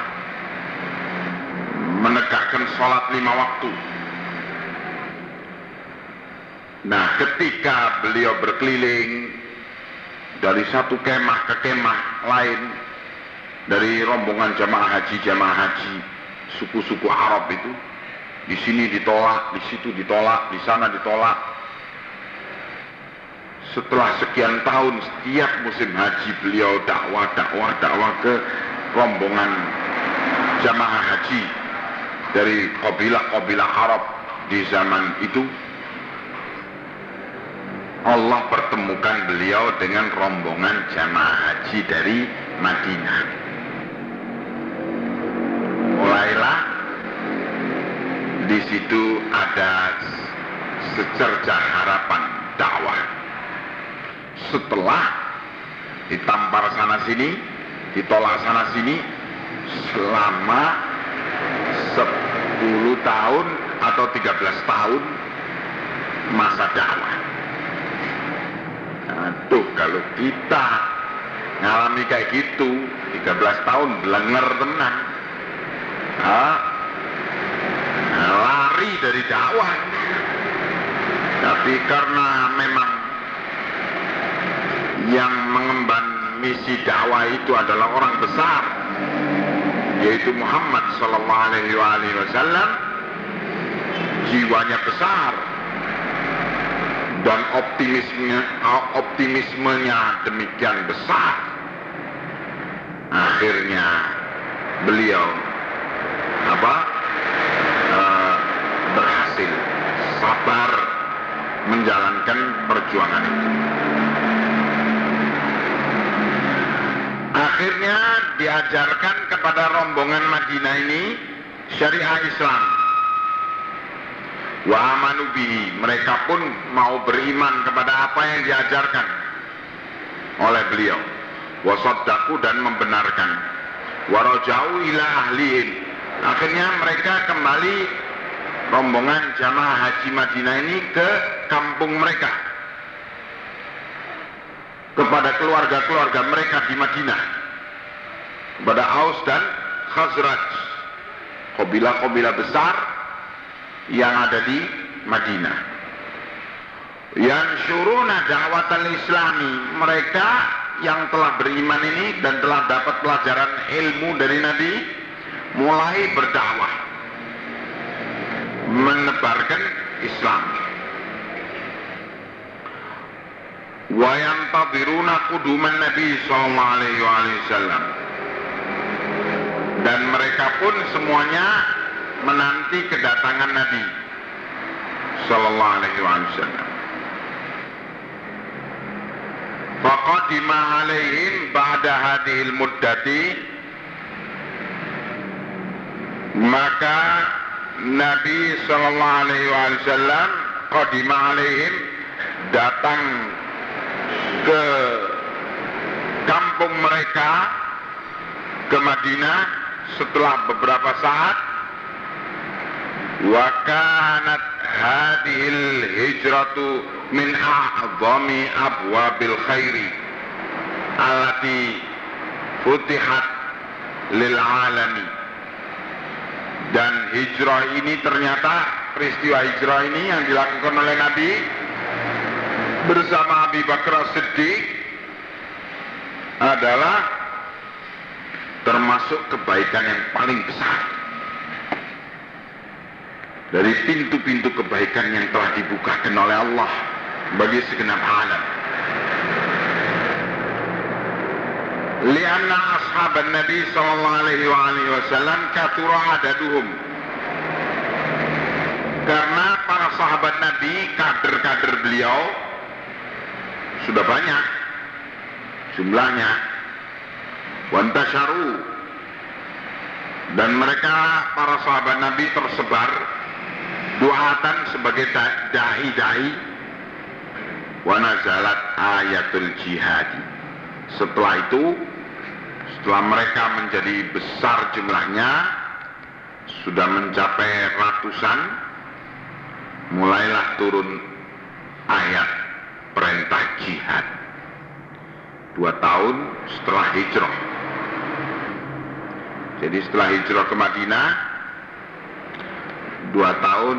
menegakkan sholat lima waktu nah ketika beliau berkeliling dari satu kemah ke kemah lain dari rombongan jamaah haji jamaah haji suku-suku Arab itu di sini ditolak, di situ ditolak, di sana ditolak. Setelah sekian tahun setiap musim haji beliau dakwah, dakwah, dakwah ke rombongan jamaah haji dari kabilah-kabilah Arab di zaman itu. Allah pertemukan beliau dengan rombongan jamaah haji dari Madinah mulailah di situ ada secercah harapan dakwah. Setelah ditampar sana sini, ditolak sana sini selama 10 tahun atau 13 tahun masa dakwah. Aduh kalau kita ngalami kayak gitu 13 tahun belenger tenan. Nah, lari dari dakwah. Tapi karena memang yang mengemban misi dakwah itu adalah orang besar yaitu Muhammad sallallahu alaihi wasallam. Jiwanya besar dan optimisme optimismenya demikian besar. Akhirnya beliau apa uh, berhasil sabar menjalankan perjuangan itu akhirnya diajarkan kepada rombongan Madinah ini syariah Islam. Wa amanu mereka pun mau beriman kepada apa yang diajarkan oleh beliau. Wasaddaku dan membenarkan. Warajau ila ahlihim akhirnya mereka kembali rombongan jamaah haji Madinah ini ke kampung mereka kepada keluarga-keluarga mereka di Madinah. Kepada Aus dan Khazraj kabilah-kabilah besar yang ada di Madinah. Yang syuruna da'watan islami mereka yang telah beriman ini dan telah dapat pelajaran ilmu dari Nabi mulai berdakwah menebarkan Islam wa yantadiruna kuduman Nabi sallallahu alaihi wasallam. Dan mereka pun semuanya menanti kedatangan Nabi sallallahu alaihi wasallam. Faqadima alaihim ba'da hadhil muddati. Maka Nabi sallallahu alaihi wasallam qadima alaihim datang ke kampung mereka ke Madinah setelah beberapa saat wa kanat hadhil hijratu min a'zami abwabil khairi allati futihat lil alami. Dan hijrah ini ternyata peristiwa hijrah ini yang dilakukan oleh Nabi bersama Abi Bakar Siddiq adalah termasuk kebaikan yang paling besar dari pintu-pintu kebaikan yang telah dibukakan oleh Allah bagi segenap alam. Lianna ashab Nabi sallallahu alaihi wasallam kathura adaduhum. Karena para sahabat Nabi, kader-kader beliau sudah banyak jumlahnya. Wantasyaru dan mereka para sahabat Nabi tersebar duatan sebagai dai-dai wa nazalat ayatul jihad. Setelah itu setelah mereka menjadi besar jumlahnya sudah mencapai ratusan mulailah turun ayat perintah jihad. Dua tahun setelah hijrah. Jadi setelah hijrah ke Madinah dua tahun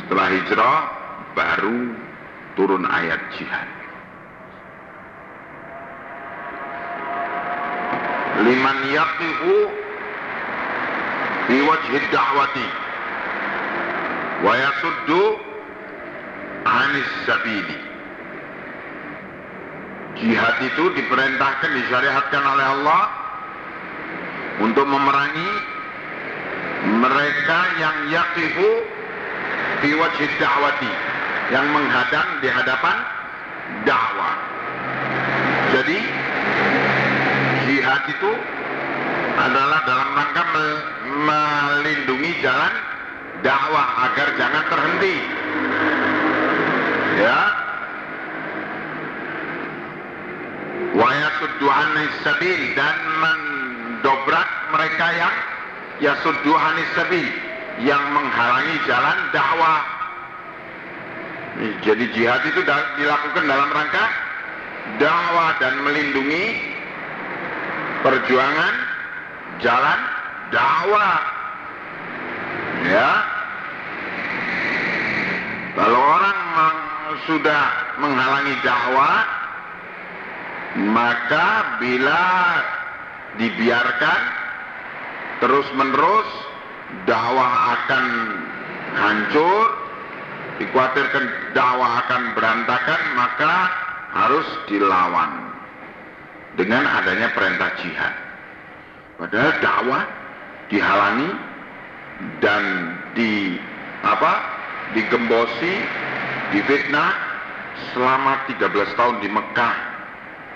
setelah hijrah baru turun ayat jihad. Liman yaqifu fi wajhi da'wati wa yasuddu anis sabili jihad itu diperintahkan disyariatkan oleh Allah untuk memerangi mereka yang yaqifu fi wajhi da'wati yang menghadang di hadapan dakwah jadi jihad itu adalah dalam rangka melindungi jalan dakwah agar jangan terhenti. Ya. wa yasuddu sabil dan mendobrak mereka yang yasuddu anis sabil yang menghalangi jalan dakwah. Jadi jihad itu dilakukan dalam rangka dakwah dan melindungi perjuangan jalan dakwah. Ya. Kalau orang sudah menghalangi dakwah, maka bila dibiarkan terus menerus dakwah akan hancur, dikhawatirkan dakwah akan berantakan, maka harus dilawan dengan adanya perintah jihad. Padahal dakwah dihalangi dan di apa? digembosi, difitnah selama 13 tahun di Mekah.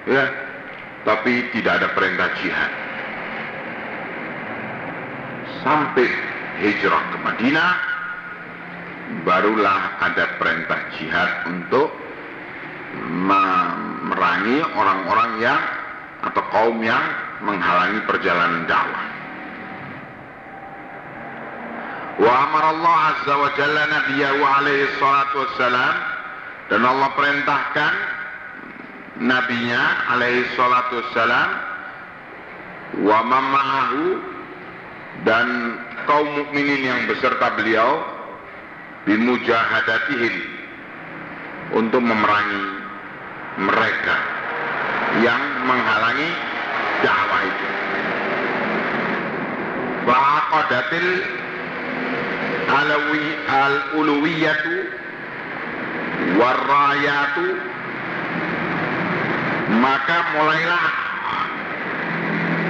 Ya, tapi tidak ada perintah jihad. Sampai hijrah ke Madinah barulah ada perintah jihad untuk memerangi orang-orang yang atau kaum yang menghalangi perjalanan dakwah. Allah azza wa jalla nabiyahu alaihi salatu wassalam. Dan Allah perintahkan nabinya alaihi salatu wassalam. Wa mamahu dan kaum mukminin yang beserta beliau. Bimujahadatihim untuk memerangi mereka yang menghalangi dakwah itu. Fa'aqadatil al-uluwiyatu warrayatu maka mulailah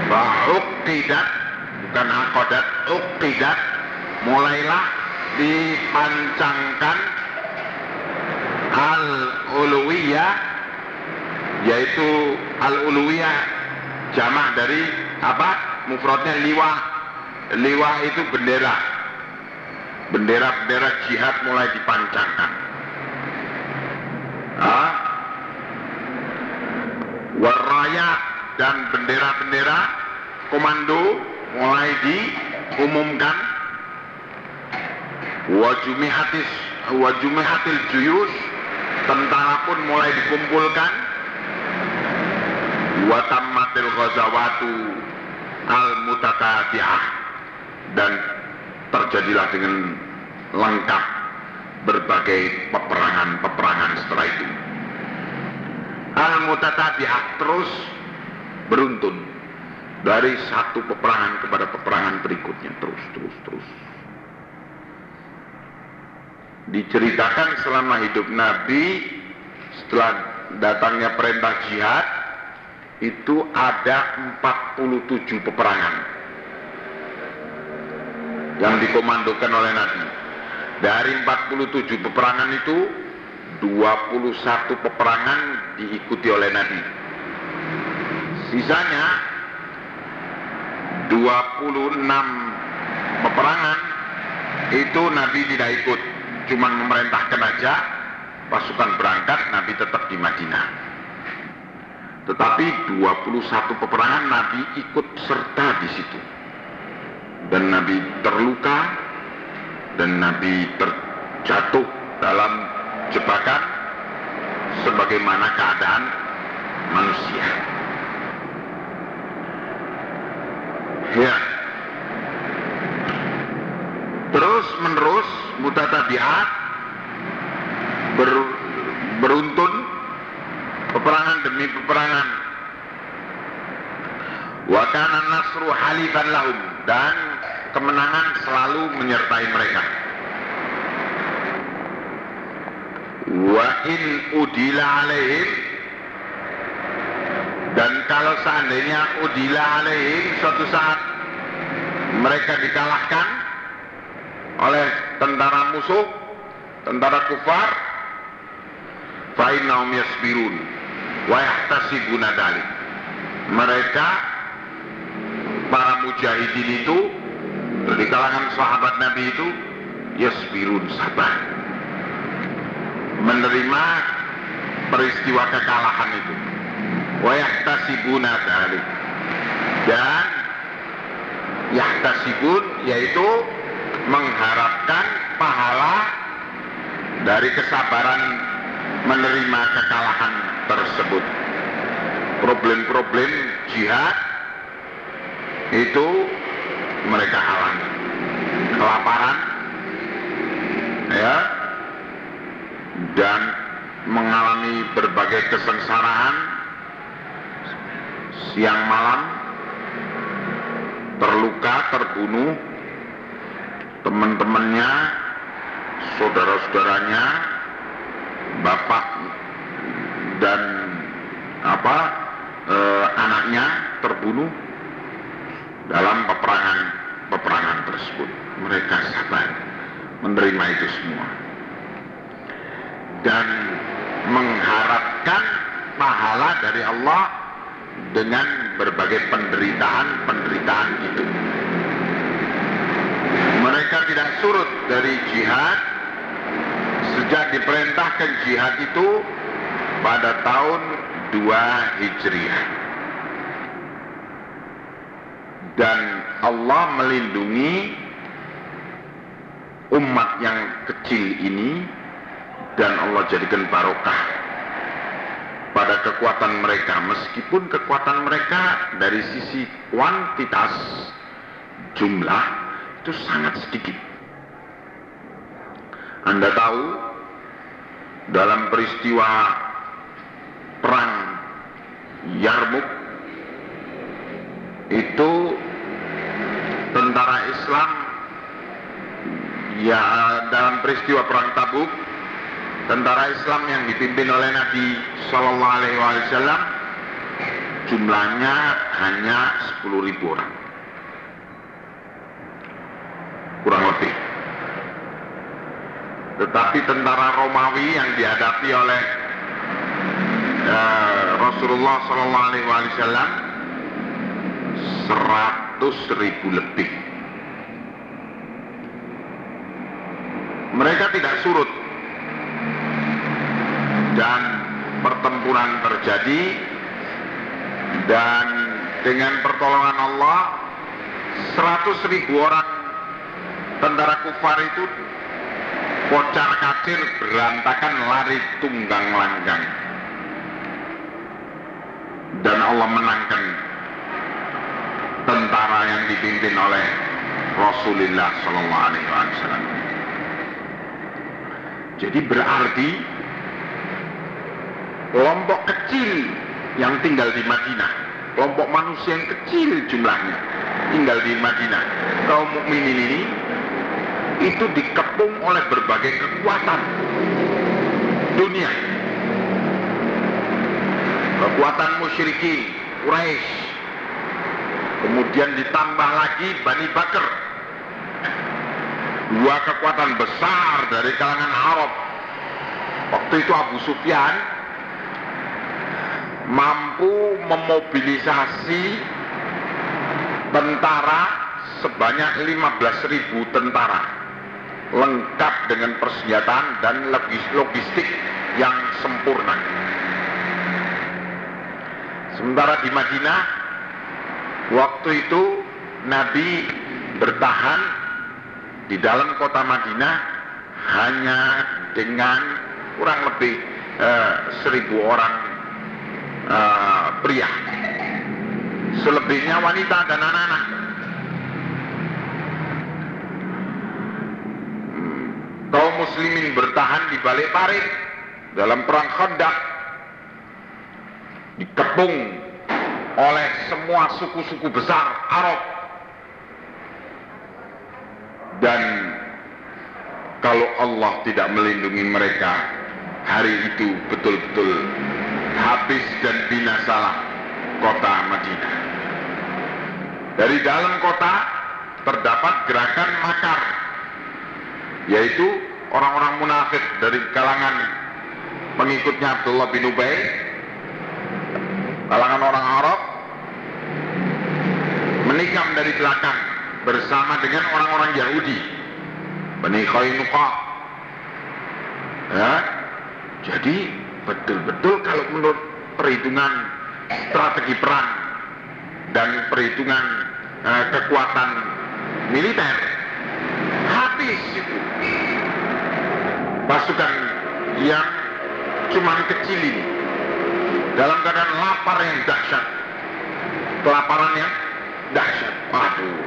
fa'uqidat bukan aqadat uqidat mulailah dipancangkan al-uluwiyah yaitu al-uluwiyah jamak dari apa? Mufradnya liwa. Liwa itu bendera. Bendera-bendera jihad mulai dipancangkan. Ah. Waraya dan bendera-bendera komando mulai diumumkan. Wajumihatis wajumihatil juyus tentara pun mulai dikumpulkan watammatil ghazawatu al mutatabi'ah dan terjadilah dengan lengkap berbagai peperangan-peperangan setelah itu. Al mutatabi'ah terus beruntun dari satu peperangan kepada peperangan berikutnya. Terus terus terus. Diceritakan selama hidup Nabi setelah datangnya perintah jihad itu ada 47 peperangan yang dikomandokan oleh Nabi. Dari 47 peperangan itu 21 peperangan diikuti oleh Nabi. Sisanya 26 peperangan itu Nabi tidak ikut, cuma memerintahkan aja pasukan berangkat, Nabi tetap di Madinah. Tetapi 21 peperangan Nabi ikut serta di situ. Dan Nabi terluka dan Nabi terjatuh dalam jebakan sebagaimana keadaan manusia. Ya. Terus menerus mutatabiat ber, beruntun peperangan demi peperangan. Wa kana nasru halifan lahum dan kemenangan selalu menyertai mereka. Wa in udila alaihim dan kalau seandainya udila alaihim suatu saat mereka dikalahkan oleh tentara musuh, tentara kufar, fa'innahum yasbirun wa yahtasibuna dalik. Mereka para mujahidin itu di kalangan sahabat Nabi itu yasbirun sabar. Menerima peristiwa kekalahan itu. Wa yahtasibuna dan yahtasibun yaitu mengharapkan pahala dari kesabaran menerima kekalahan tersebut. Problem-problem jihad itu mereka halangi. Kelaparan ya dan mengalami berbagai kesengsaraan. Siang malam terluka terbunuh teman-temannya saudara-saudaranya bapak dan apa eh, anaknya terbunuh dalam peperangan peperangan tersebut mereka sabar menerima itu semua dan mengharapkan pahala dari Allah dengan berbagai penderitaan-penderitaan itu. Mereka tidak surut dari jihad sejak diperintahkan jihad itu pada tahun 2 Hijriah. Dan Allah melindungi umat yang kecil ini dan Allah jadikan barokah pada kekuatan mereka. Meskipun kekuatan mereka dari sisi kuantitas jumlah itu sangat sedikit. Anda tahu dalam peristiwa perang Yarmuk itu tentara Islam ya dalam peristiwa perang Tabuk tentara Islam yang dipimpin oleh Nabi Shallallahu Alaihi Wasallam jumlahnya hanya 10 ribu orang. Kurang lebih. Tetapi tentara Romawi yang dihadapi oleh uh, Rasulullah Shallallahu Alaihi Wasallam 100 ribu lebih. Mereka tidak surut. Dan pertempuran terjadi. Dan dengan pertolongan Allah 100 ribu orang tentara kufar itu kocar kacir berantakan lari tunggang langgang. Dan Allah menangkan yang dipimpin oleh Rasulullah Sallallahu Alaihi Wasallam. Jadi berarti kelompok kecil yang tinggal di Madinah, kelompok manusia yang kecil jumlahnya tinggal di Madinah, kaum mukminin ini itu dikepung oleh berbagai kekuatan dunia. Kekuatan musyrikin, Quraisy, kemudian ditambah lagi Bani Bakar, dua kekuatan besar dari kalangan Arab. Waktu itu Abu Sufyan mampu memobilisasi tentara sebanyak 15.000 tentara lengkap dengan persenjataan dan logistik yang sempurna. Sementara di Madinah waktu itu Nabi bertahan di dalam kota Madinah hanya dengan kurang lebih eh, seribu orang uh, pria. Selebihnya wanita dan anak-anak. Hmm. Kaum muslimin bertahan di balik parit dalam perang Khandaq dikepung oleh semua suku-suku besar Arab dan kalau Allah tidak melindungi mereka hari itu betul-betul habis dan binasalah kota Madinah. Dari dalam kota terdapat gerakan makar, yaitu orang-orang munafik dari kalangan pengikutnya Abdullah bin Ubay, kalangan orang Arab, menikam dari belakang bersama dengan orang-orang Yahudi, Bani Khainuqa. Ya, jadi betul-betul kalau menurut perhitungan strategi perang dan perhitungan uh, kekuatan militer habis itu. Pasukan yang cuma kecil ini dalam keadaan lapar yang dahsyat. Kelaparan yang dahsyat. Waduh.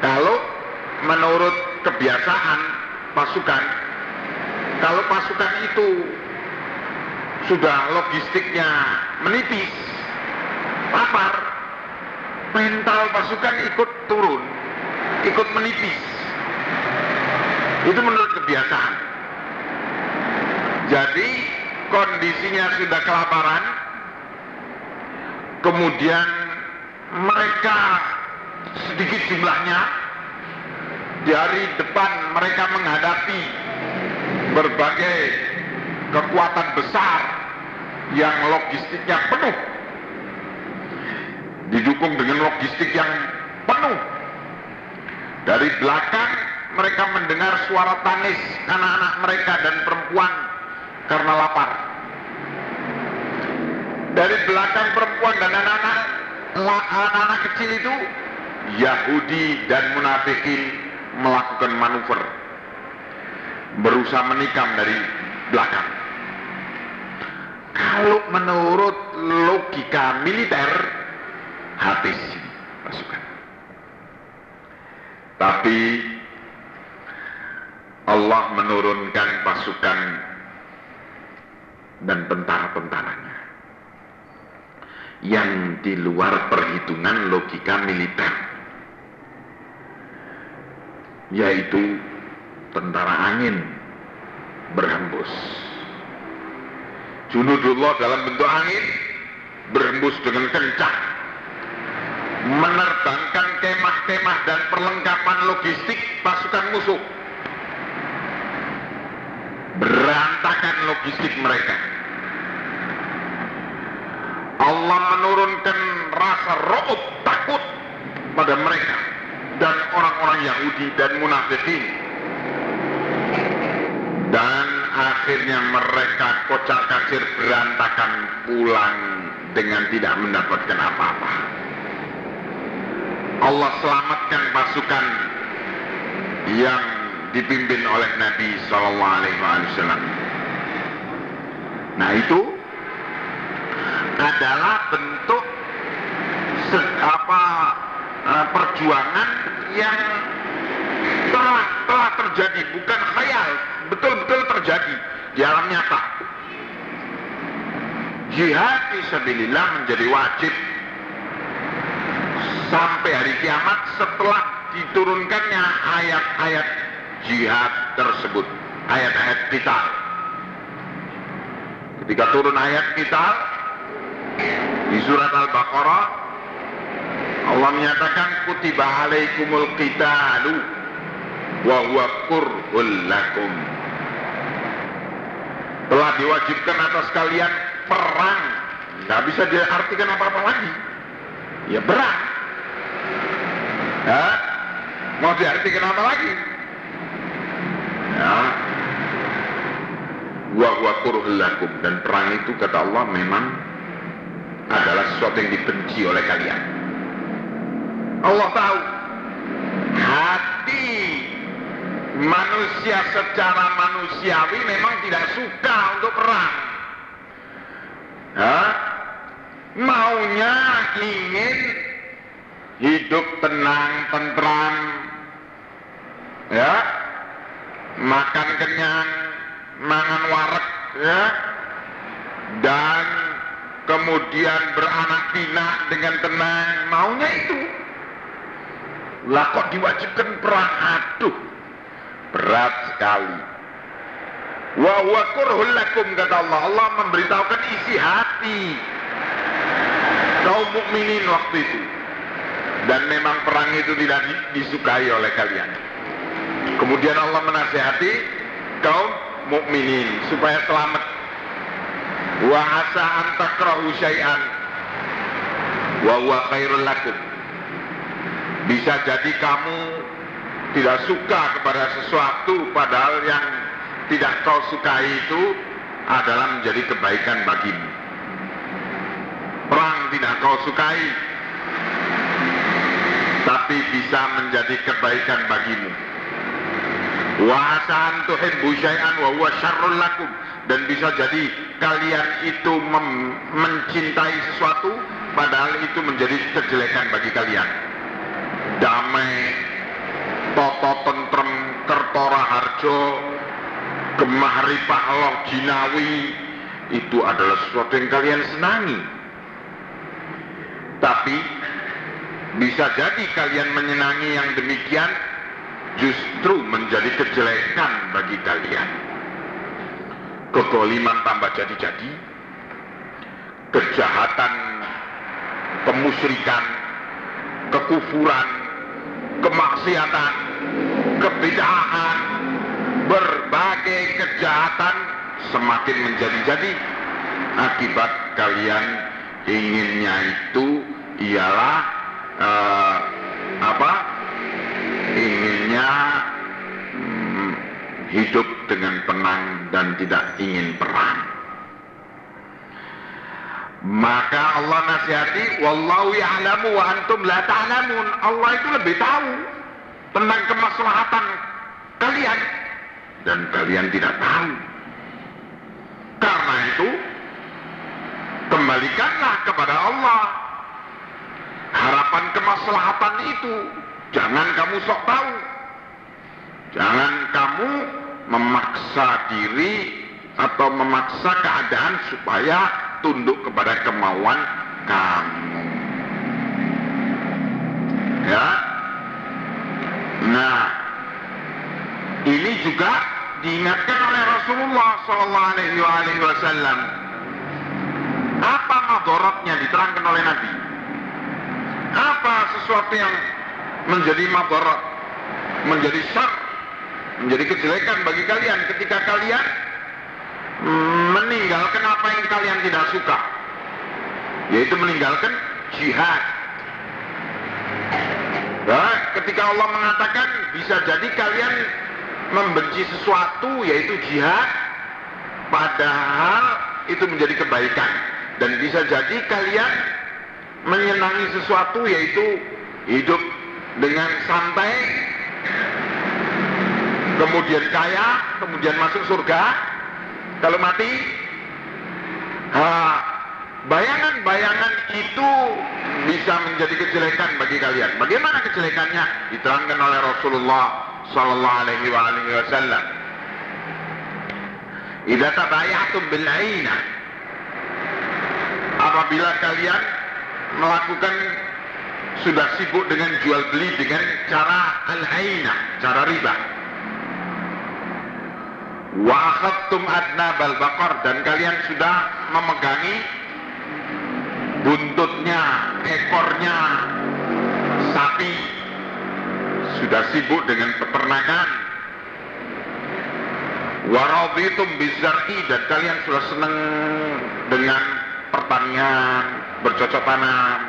Kalau menurut kebiasaan pasukan kalau pasukan itu sudah logistiknya menipis lapar mental pasukan ikut turun ikut menipis. Itu menurut kebiasaan. Jadi kondisinya sudah kelaparan kemudian mereka sedikit jumlahnya dari depan mereka menghadapi berbagai kekuatan besar yang logistiknya penuh. Didukung dengan logistik yang penuh. Dari belakang mereka mendengar suara tangis anak-anak mereka dan perempuan karena lapar. Dari belakang perempuan dan anak-anak anak-anak kecil itu Yahudi dan munafikin melakukan manuver. Berusaha menikam dari belakang. Kalau menurut logika militer habis pasukan. Tapi Allah menurunkan pasukan dan tentara-tentaranya. Yang di luar perhitungan logika militer yaitu tentara angin berhembus. Junudullah dalam bentuk angin berhembus dengan kencang menerbangkan kemah-kemah dan perlengkapan logistik pasukan musuh berantakan logistik mereka. Allah menurunkan rasa ro'ub takut pada mereka dan orang-orang Yahudi dan munafikin. Dan akhirnya mereka kocar kacir berantakan pulang dengan tidak mendapatkan apa-apa. Allah selamatkan pasukan yang dipimpin oleh Nabi Shallallahu Alaihi Wasallam. Nah itu adalah bentuk apa eh, perjuangan yang telah telah terjadi bukan khayal betul-betul terjadi di alam nyata jihad fisabilillah menjadi wajib sampai hari kiamat setelah diturunkannya ayat-ayat jihad tersebut. Ayat-ayat kita. Ketika turun ayat kita di surat Al-Baqarah Allah menyatakan kutiba alaikumul qitalu wa huwa kurhul lakum. Telah diwajibkan atas kalian perang. Nggak bisa diartikan apa-apa lagi. Ya perang. Ya mau diartikan apa lagi ya wa huwa kurhul lakum. Dan perang itu kata Allah memang adalah sesuatu yang dibenci oleh kalian. Allah tahu hati manusia secara manusiawi memang tidak suka untuk perang. Ya? maunya ingin hidup tenang, tentram, ya, makan kenyang, mangan warek, ya, dan kemudian beranak pinak dengan tenang, maunya itu. Lah kok diwajibkan perang? Aduh, berat sekali. Wa huwa kurhul kata Allah. Allah memberitahukan isi hati kaum mukminin waktu itu. Dan memang perang itu tidak disukai oleh kalian. Kemudian Allah menasihati kaum mukminin supaya selamat. Wa asa an takrahu syai'an wa huwa khairul lakum. Bisa jadi kamu tidak suka kepada sesuatu padahal yang tidak kau sukai itu adalah menjadi kebaikan bagimu. tidak kau sukai tapi bisa menjadi kebaikan bagimu wa asan tuhibbu syai'an wa huwa syarrul lakum. Dan bisa jadi kalian itu mencintai sesuatu padahal itu menjadi kejelekan bagi kalian. Damai toto tentrem kertora harjo gemah ripah jinawi itu adalah sesuatu yang kalian senangi. Tapi bisa jadi kalian menyenangi yang demikian justru menjadi kejelekan bagi kalian. Kegoliman tambah jadi-jadi, kejahatan, kemusyrikan, kekufuran, kemaksiatan, kebidahan, berbagai kejahatan semakin menjadi-jadi akibat kalian inginnya itu ialah uh, apa inginnya hmm, hidup dengan tenang dan tidak ingin perang. Maka Allah nasihati, wallahu ya'lamu wa antum la ta'lamun. Allah itu lebih tahu tentang kemaslahatan kalian dan kalian tidak tahu. Karena itu kembalikanlah kepada Allah harapan kemaslahatan itu Jangan kamu sok tahu. Jangan kamu memaksa diri atau memaksa keadaan supaya tunduk kepada kemauan kamu. Ya. Nah, ini juga diingatkan oleh Rasulullah Sallallahu Alaihi Wasallam. Apa madorotnya diterangkan oleh Nabi? Apa sesuatu yang menjadi mabarat, menjadi syar, menjadi kejelekan bagi kalian ketika kalian meninggalkan apa yang kalian tidak suka, yaitu meninggalkan jihad. Nah, ketika Allah mengatakan bisa jadi kalian membenci sesuatu yaitu jihad, padahal itu menjadi kebaikan dan bisa jadi kalian menyenangi sesuatu yaitu hidup dengan santai, kemudian kaya, kemudian masuk surga, kalau mati, bayangan-bayangan itu bisa menjadi kejelekan bagi kalian. Bagaimana kejelekannya? Diterangkan oleh Rasulullah Sallallahu Alaihi Wasallam. Idza tabayatum bil apabila kalian melakukan sudah sibuk dengan jual beli dengan cara al-aina, cara riba. Wa akhadtum adnabal baqar dan kalian sudah memegangi buntutnya, ekornya sapi. Sudah sibuk dengan peternakan. Wa raditum bizar'i dan kalian sudah senang dengan pertanian, bercocok tanam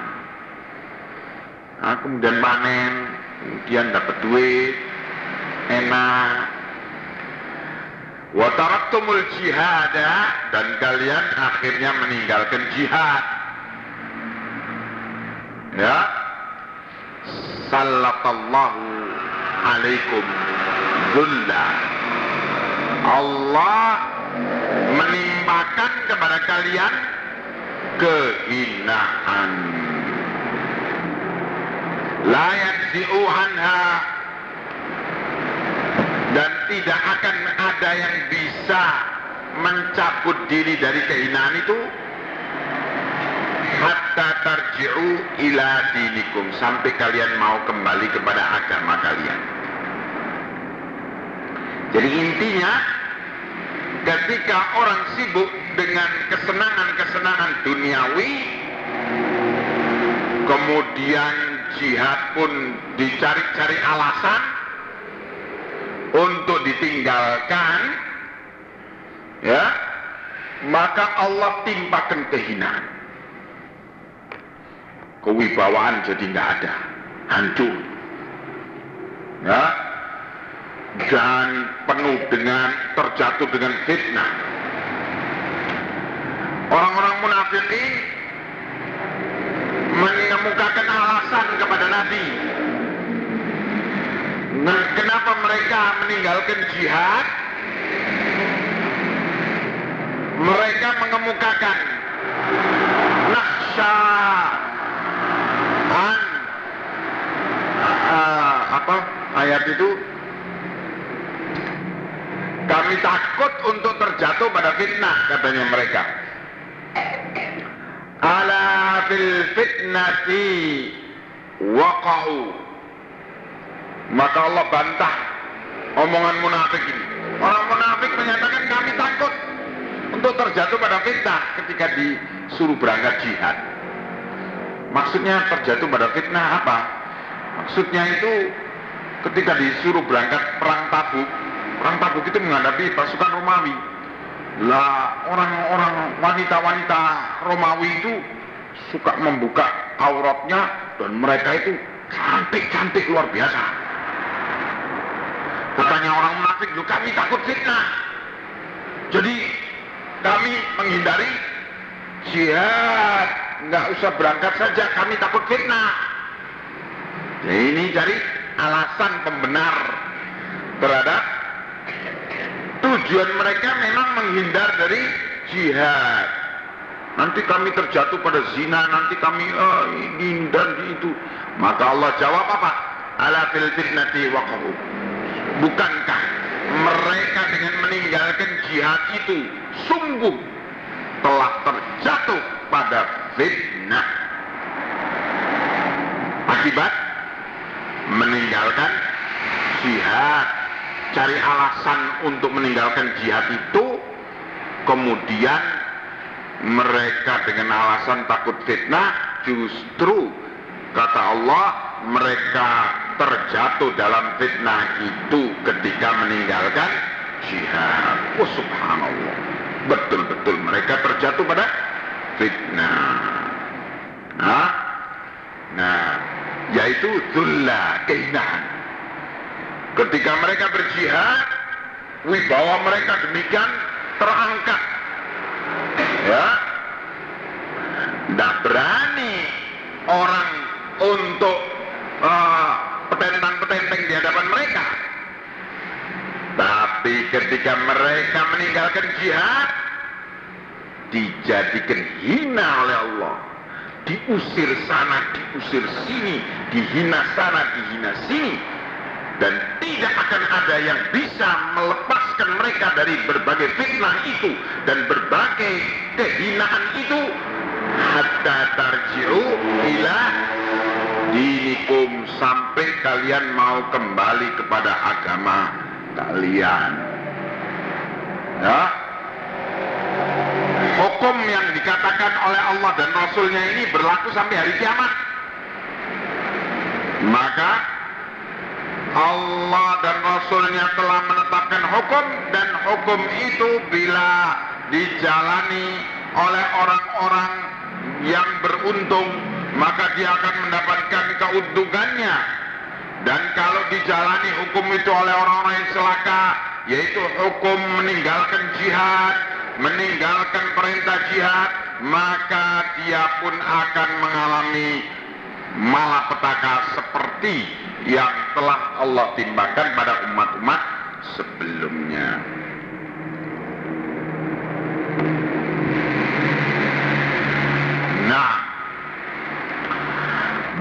nah, kemudian panen kemudian dapat duit enak wataraktumul jihada dan kalian akhirnya meninggalkan jihad. Ya. Sallatallahu alaikum zulla. Allah menimpakan kepada kalian kehinaan. Layak anha dan tidak akan ada yang bisa mencabut diri dari kehinaan itu. Hatta tarji'u ila dinikum. Sampai kalian mau kembali kepada agama kalian. Jadi intinya ketika orang sibuk dengan kesenangan-kesenangan duniawi kemudian jihad pun dicari-cari alasan untuk ditinggalkan ya maka Allah timpakan kehinaan. Kewibawaan jadi nggak ada hancur. Ya dan penuh dengan terjatuh dengan fitnah. Orang-orang munafik ini mengemukakan alasan kepada Nabi. Kenapa mereka meninggalkan jihad? Mereka mengemukakan naksha an uh, apa ayat itu? Kami takut untuk terjatuh pada fitnah katanya mereka. Ala fil fitnati waqa'u maka Allah bantah omongan munafik ini. Orang munafik menyatakan kami takut untuk terjatuh pada fitnah ketika disuruh berangkat jihad. Maksudnya terjatuh pada fitnah apa? Maksudnya itu ketika disuruh berangkat perang tabuk. Perang tabuk itu menghadapi pasukan Romawi. Lah orang-orang wanita-wanita Romawi itu suka membuka auratnya dan mereka itu cantik-cantik luar biasa. Katanya orang munafik, lu kami takut fitnah. Jadi kami menghindari jihad, nggak usah berangkat saja, kami takut fitnah. Jadi ini cari alasan pembenar terhadap Tujuan mereka memang menghindar dari jihad. Nanti kami terjatuh pada zina, nanti kami oh, ini dan itu. Maka Allah jawab apa? Ala fil fitnati waqahu. Bukankah mereka dengan meninggalkan jihad itu sungguh telah terjatuh pada fitnah. Akibat meninggalkan jihad cari alasan untuk meninggalkan jihad itu kemudian mereka dengan alasan takut fitnah justru kata Allah mereka terjatuh dalam fitnah itu ketika meninggalkan jihad. Oh subhanallah. Betul-betul mereka terjatuh pada fitnah. Nah, nah yaitu zullah kehinahan Ketika mereka berjihad, wibawa mereka demikian terangkat. Ya, tidak berani orang untuk uh, petentang-petenteng di hadapan mereka. Tapi ketika mereka meninggalkan jihad, dijadikan hina oleh Allah. Diusir sana, diusir sini, dihina sana, dihina sini dan tidak akan ada yang bisa melepaskan mereka dari berbagai fitnah itu dan berbagai kehinaan itu hatta tarji'u ila dinikum sampai kalian mau kembali kepada agama kalian. Ya. Hukum yang dikatakan oleh Allah dan Rasulnya ini berlaku sampai hari kiamat. Maka Allah dan Rasulnya telah menetapkan hukum dan hukum itu bila dijalani oleh orang-orang yang beruntung maka dia akan mendapatkan keuntungannya dan kalau dijalani hukum itu oleh orang-orang yang celaka yaitu hukum meninggalkan jihad meninggalkan perintah jihad maka dia pun akan mengalami malapetaka seperti yang telah Allah timbangkan pada umat-umat sebelumnya. Nah,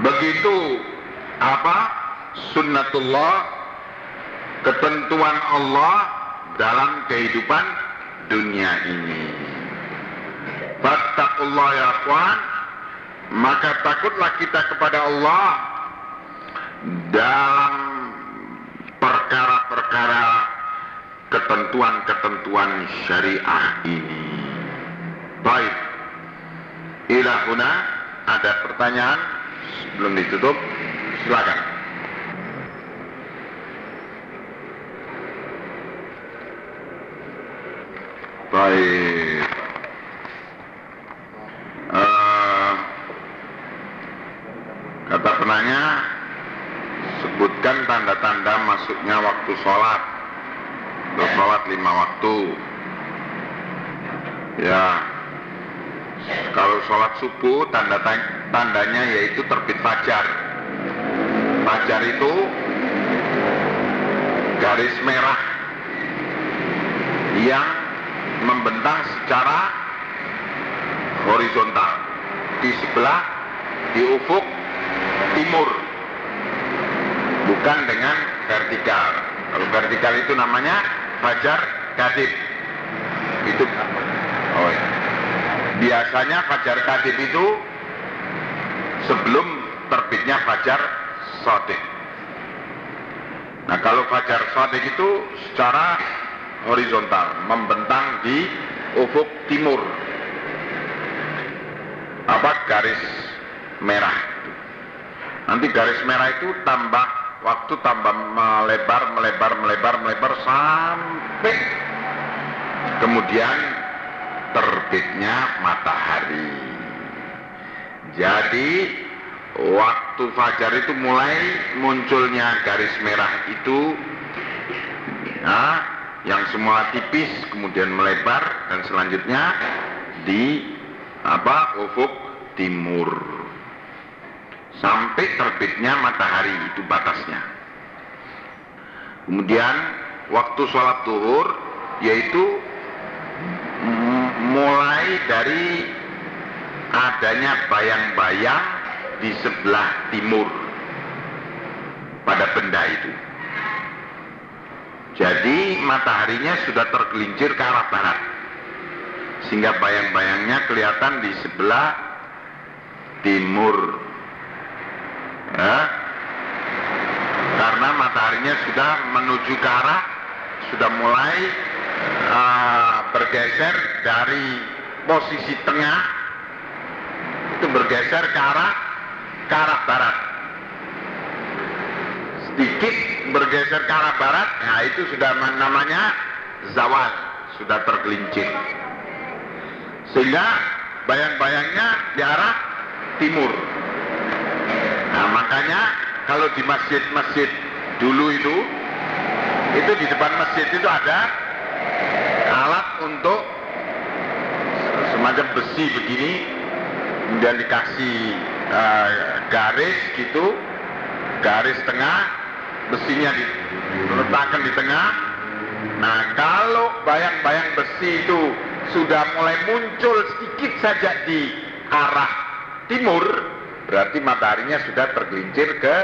begitu apa sunnatullah ketentuan Allah dalam kehidupan dunia ini. Fattakullah ya kawan, maka takutlah kita kepada Allah dalam perkara-perkara ketentuan-ketentuan syariah ini. Baik. Ilahuna ada pertanyaan sebelum ditutup? Silakan. Baik. Uh, kata penanya, sebutkan tanda-tanda masuknya waktu sholat sholat lima waktu ya kalau sholat subuh tanda tandanya yaitu terbit fajar. Fajar itu garis merah yang membentang secara horizontal. Di sebelah di ufuk timur. Bukan dengan vertikal. Kalau vertikal itu namanya fajar kadib itu. Oh ya. Biasanya fajar kadib itu sebelum terbitnya fajar sodik nah kalau fajar sodik itu secara horizontal membentang di ufuk timur. Apa? Garis merah nanti garis merah itu tambah waktu tambah melebar melebar melebar melebar sampai kemudian terbitnya matahari. Jadi waktu fajar itu mulai munculnya garis merah itu. Nah, yang semua tipis kemudian melebar dan selanjutnya di apa ufuk timur. Sampai terbitnya matahari itu batasnya. Kemudian waktu sholat duhur yaitu mulai dari adanya bayang-bayang di sebelah timur pada benda itu. Jadi mataharinya sudah tergelincir ke arah barat. Sehingga bayang-bayangnya kelihatan di sebelah timur. Ya. karena mataharinya sudah menuju ke arah sudah mulai uh, bergeser dari posisi tengah itu bergeser ke arah ke arah barat sedikit bergeser ke arah barat nah itu sudah namanya zawal sudah tergelincir sehingga bayang-bayangnya di arah timur. Nah makanya kalau di masjid-masjid dulu itu, itu di depan masjid itu ada untuk semacam besi begini, kemudian dikasih uh, garis gitu, garis tengah, besinya diletakkan di tengah. Nah kalau bayang-bayang besi itu sudah mulai muncul sedikit saja di arah timur, berarti mataharinya sudah tergelincir ke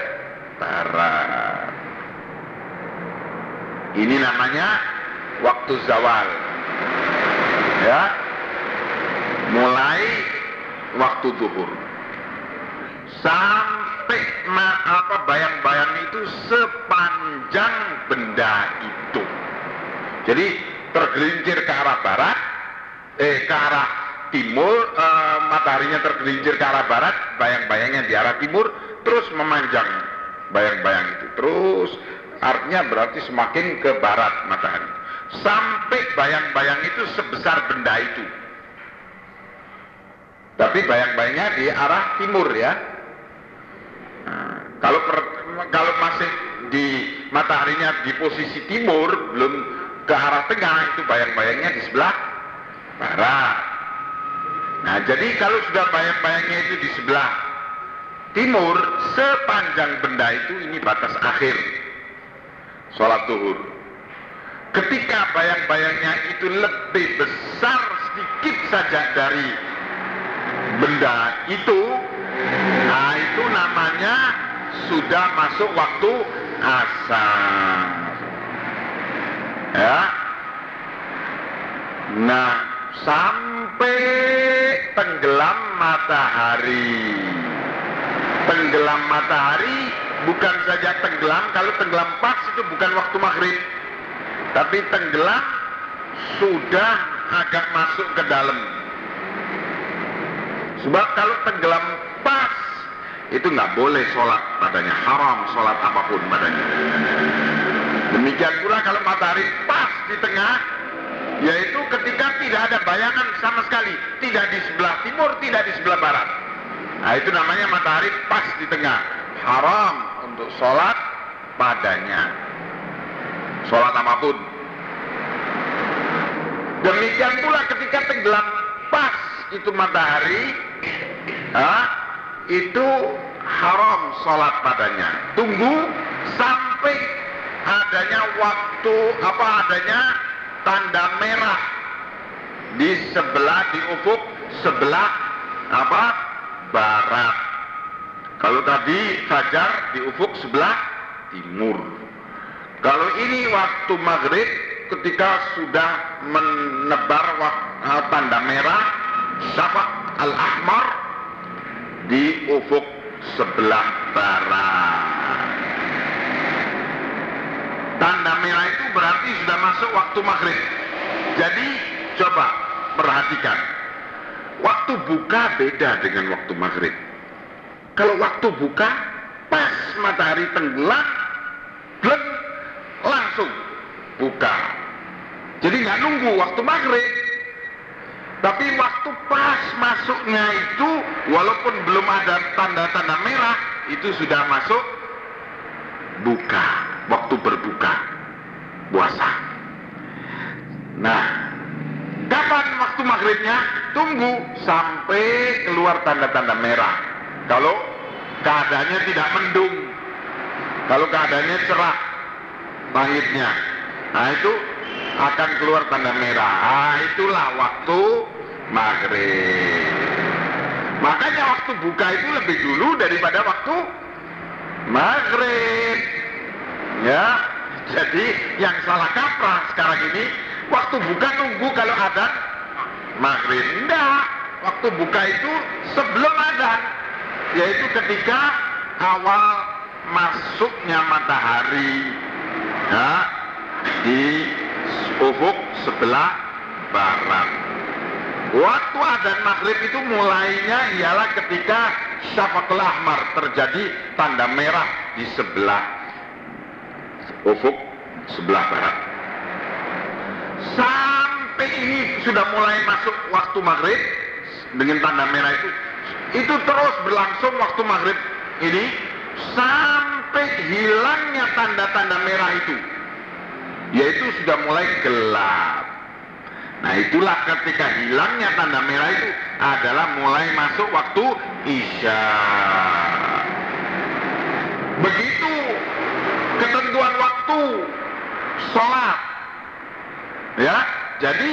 barat. Ini namanya waktu zawal. Ya. Mulai waktu zuhur. Sampai apa bayang-bayang itu sepanjang benda itu. Jadi tergelincir ke arah barat, eh ke arah timur eh, mataharinya tergelincir ke arah barat bayang-bayangnya di arah timur terus memanjang bayang-bayang itu terus artinya berarti semakin ke barat matahari sampai bayang-bayang itu sebesar benda itu tapi bayang-bayangnya di arah timur ya nah, kalau per, kalau masih di mataharinya di posisi timur belum ke arah tengah itu bayang-bayangnya di sebelah barat. Nah, jadi kalau sudah bayang-bayangnya itu di sebelah timur, sepanjang benda itu ini batas akhir sholat duhur. Ketika bayang-bayangnya itu lebih besar sedikit saja dari benda itu, nah itu namanya sudah masuk waktu asar. Ya. Nah, sampai tenggelam matahari. Tenggelam matahari bukan saja tenggelam, kalau tenggelam pas itu bukan waktu maghrib. Tapi tenggelam sudah agak masuk ke dalam. Sebab kalau tenggelam pas itu nggak boleh sholat padanya, haram sholat apa pun padanya. Demikian pula kalau matahari pas di tengah, yaitu ketika tidak ada bayangan sama sekali, tidak di sebelah timur, tidak di sebelah barat. Nah itu namanya matahari pas di tengah, haram untuk sholat padanya, sholat apa pun. Demikian pula ketika tenggelam pas itu matahari, ha, itu haram sholat padanya. Tunggu sampai adanya waktu apa adanya tanda merah di sebelah di ufuk sebelah apa barat. Kalau tadi fajar di ufuk sebelah timur. Kalau ini waktu maghrib ketika sudah menebar tanda merah syafaq al-ahmar di ufuk sebelah barat. Tanda merah itu berarti sudah masuk waktu maghrib. Jadi coba perhatikan. Waktu buka beda dengan waktu maghrib. Kalau waktu buka pas matahari tenggelam, blek, langsung buka. Jadi nggak nunggu waktu maghrib. Tapi waktu pas masuknya itu, walaupun belum ada tanda-tanda merah, itu sudah masuk buka, waktu berbuka, puasa. Nah, kapan waktu maghribnya? Tunggu sampai keluar tanda-tanda merah. Kalau keadaannya tidak mendung, kalau keadaannya cerah, langitnya, nah itu akan keluar tanda merah. Nah, itulah waktu maghrib. Makanya waktu buka itu lebih dulu daripada waktu maghrib. Ya, jadi yang salah kaprah sekarang ini waktu buka nunggu kalau ada maghrib. Enggak, waktu buka itu sebelum ada, yaitu ketika awal masuknya matahari ya, di ufuk sebelah barat. Waktu adzan maghrib itu mulainya ialah ketika syafaqul ahmar terjadi tanda merah di sebelah ufuk sebelah barat. Sampai ini sudah mulai masuk waktu maghrib dengan tanda merah itu, itu terus berlangsung waktu maghrib ini sampai hilangnya tanda-tanda merah itu, yaitu sudah mulai gelap. Nah itulah ketika hilangnya tanda merah itu adalah mulai masuk waktu Isya. Begitu ketentuan waktu sholat. Ya, jadi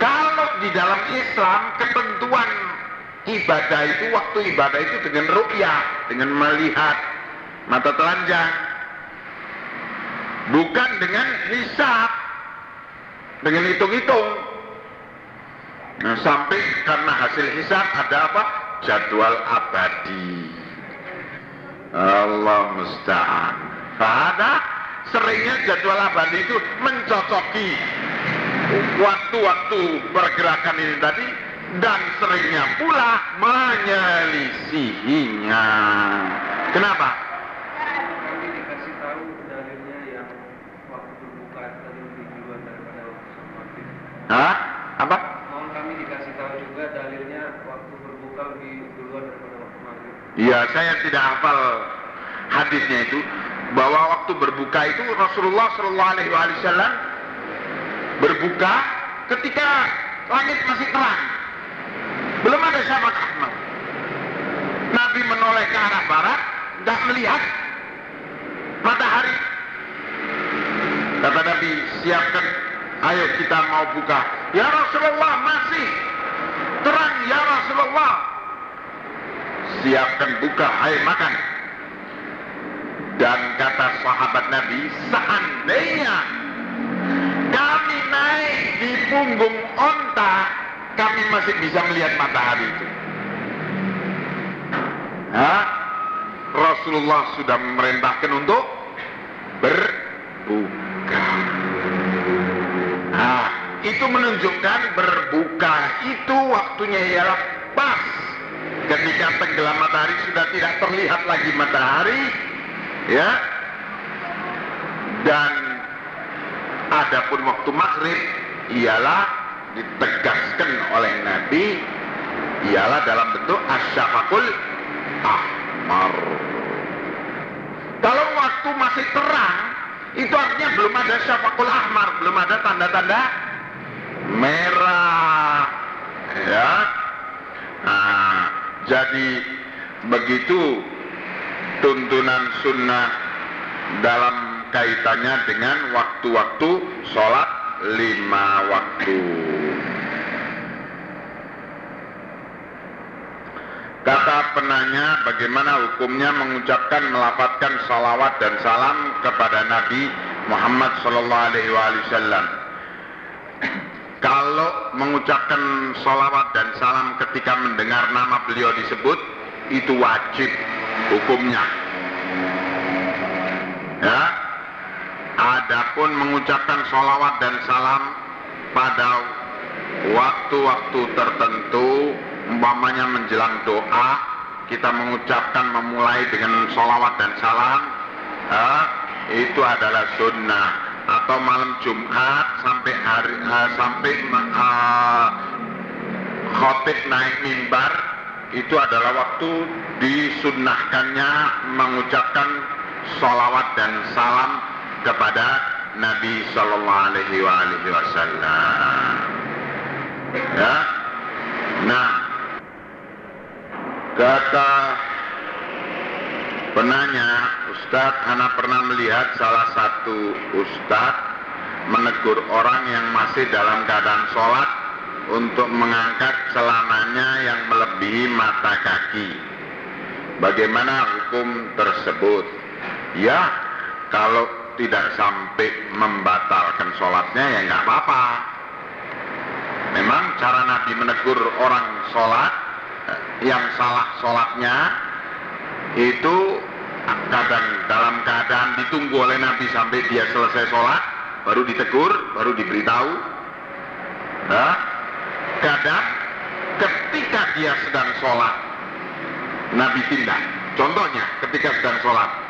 kalau di dalam Islam ketentuan ibadah itu waktu ibadah itu dengan ru'yah, dengan melihat mata telanjang. Bukan dengan hisab, dengan hitung-hitung. Nah, sampai karena hasil hisab ada apa? Jadwal abadi. Allah musta'an. Fahada seringnya jadwal abadi itu mencocoki waktu-waktu pergerakan ini tadi dan seringnya pula menyelisihinya. Kenapa? Hah? Apa? Mohon kami dikasih tahu juga dalilnya waktu berbuka lebih duluan daripada waktu maghrib. Iya, saya tidak hafal hadisnya itu bahwa waktu berbuka itu Rasulullah Shallallahu Alaihi Wasallam berbuka ketika langit masih terang, ada syafaq ahmar. Nabi menoleh ke arah barat, tidak melihat matahari. Kata Nabi, siapkan, ayo kita mau buka. Ya Rasulullah masih terang ya Rasulullah. Siapkan buka, ayo makan. Dan kata sahabat Nabi, seandainya kami naik di punggung onta, kami masih bisa melihat matahari itu. Hah? Rasulullah sudah memerintahkan untuk berbuka. Nah, itu menunjukkan berbuka itu waktunya ialah pas ketika tenggelam matahari sudah tidak terlihat lagi matahari, ya. Dan adapun waktu maghrib ialah ditegaskan oleh Nabi ialah dalam bentuk asyafakul ahmar. Kalau waktu masih terang, itu artinya belum ada syafakul ahmar, belum ada tanda-tanda merah. Ya. Nah, jadi begitu tuntunan sunnah dalam kaitannya dengan waktu-waktu sholat lima waktu. Kata penanya bagaimana hukumnya mengucapkan melafatkan salawat dan salam kepada Nabi Muhammad Wasallam. Kalau mengucapkan salawat dan salam ketika mendengar nama beliau disebut itu wajib hukumnya. Ya, Adapun mengucapkan salawat dan salam pada waktu-waktu tertentu umpamanya menjelang doa kita mengucapkan memulai dengan sholawat dan salam uh, itu adalah sunnah. Atau malam Jumat sampai hari uh, sampai uh, khotib naik mimbar itu adalah waktu disunnahkannya mengucapkan sholawat dan salam kepada Nabi Shallallahu Alaihi Wasallam. Ya, nah Kata penanya, Ustadz, Hana pernah melihat salah satu Ustadz menegur orang yang masih dalam keadaan sholat untuk mengangkat celananya yang melebihi mata kaki. Bagaimana hukum tersebut? Ya, kalau tidak sampai membatalkan sholatnya ya nggak apa-apa. Memang cara Nabi menegur orang sholat yang salah sholatnya itu kadang dalam keadaan ditunggu oleh Nabi sampai dia selesai sholat baru ditegur, baru diberitahu nah, kadang ketika dia sedang sholat Nabi tindak contohnya ketika sedang sholat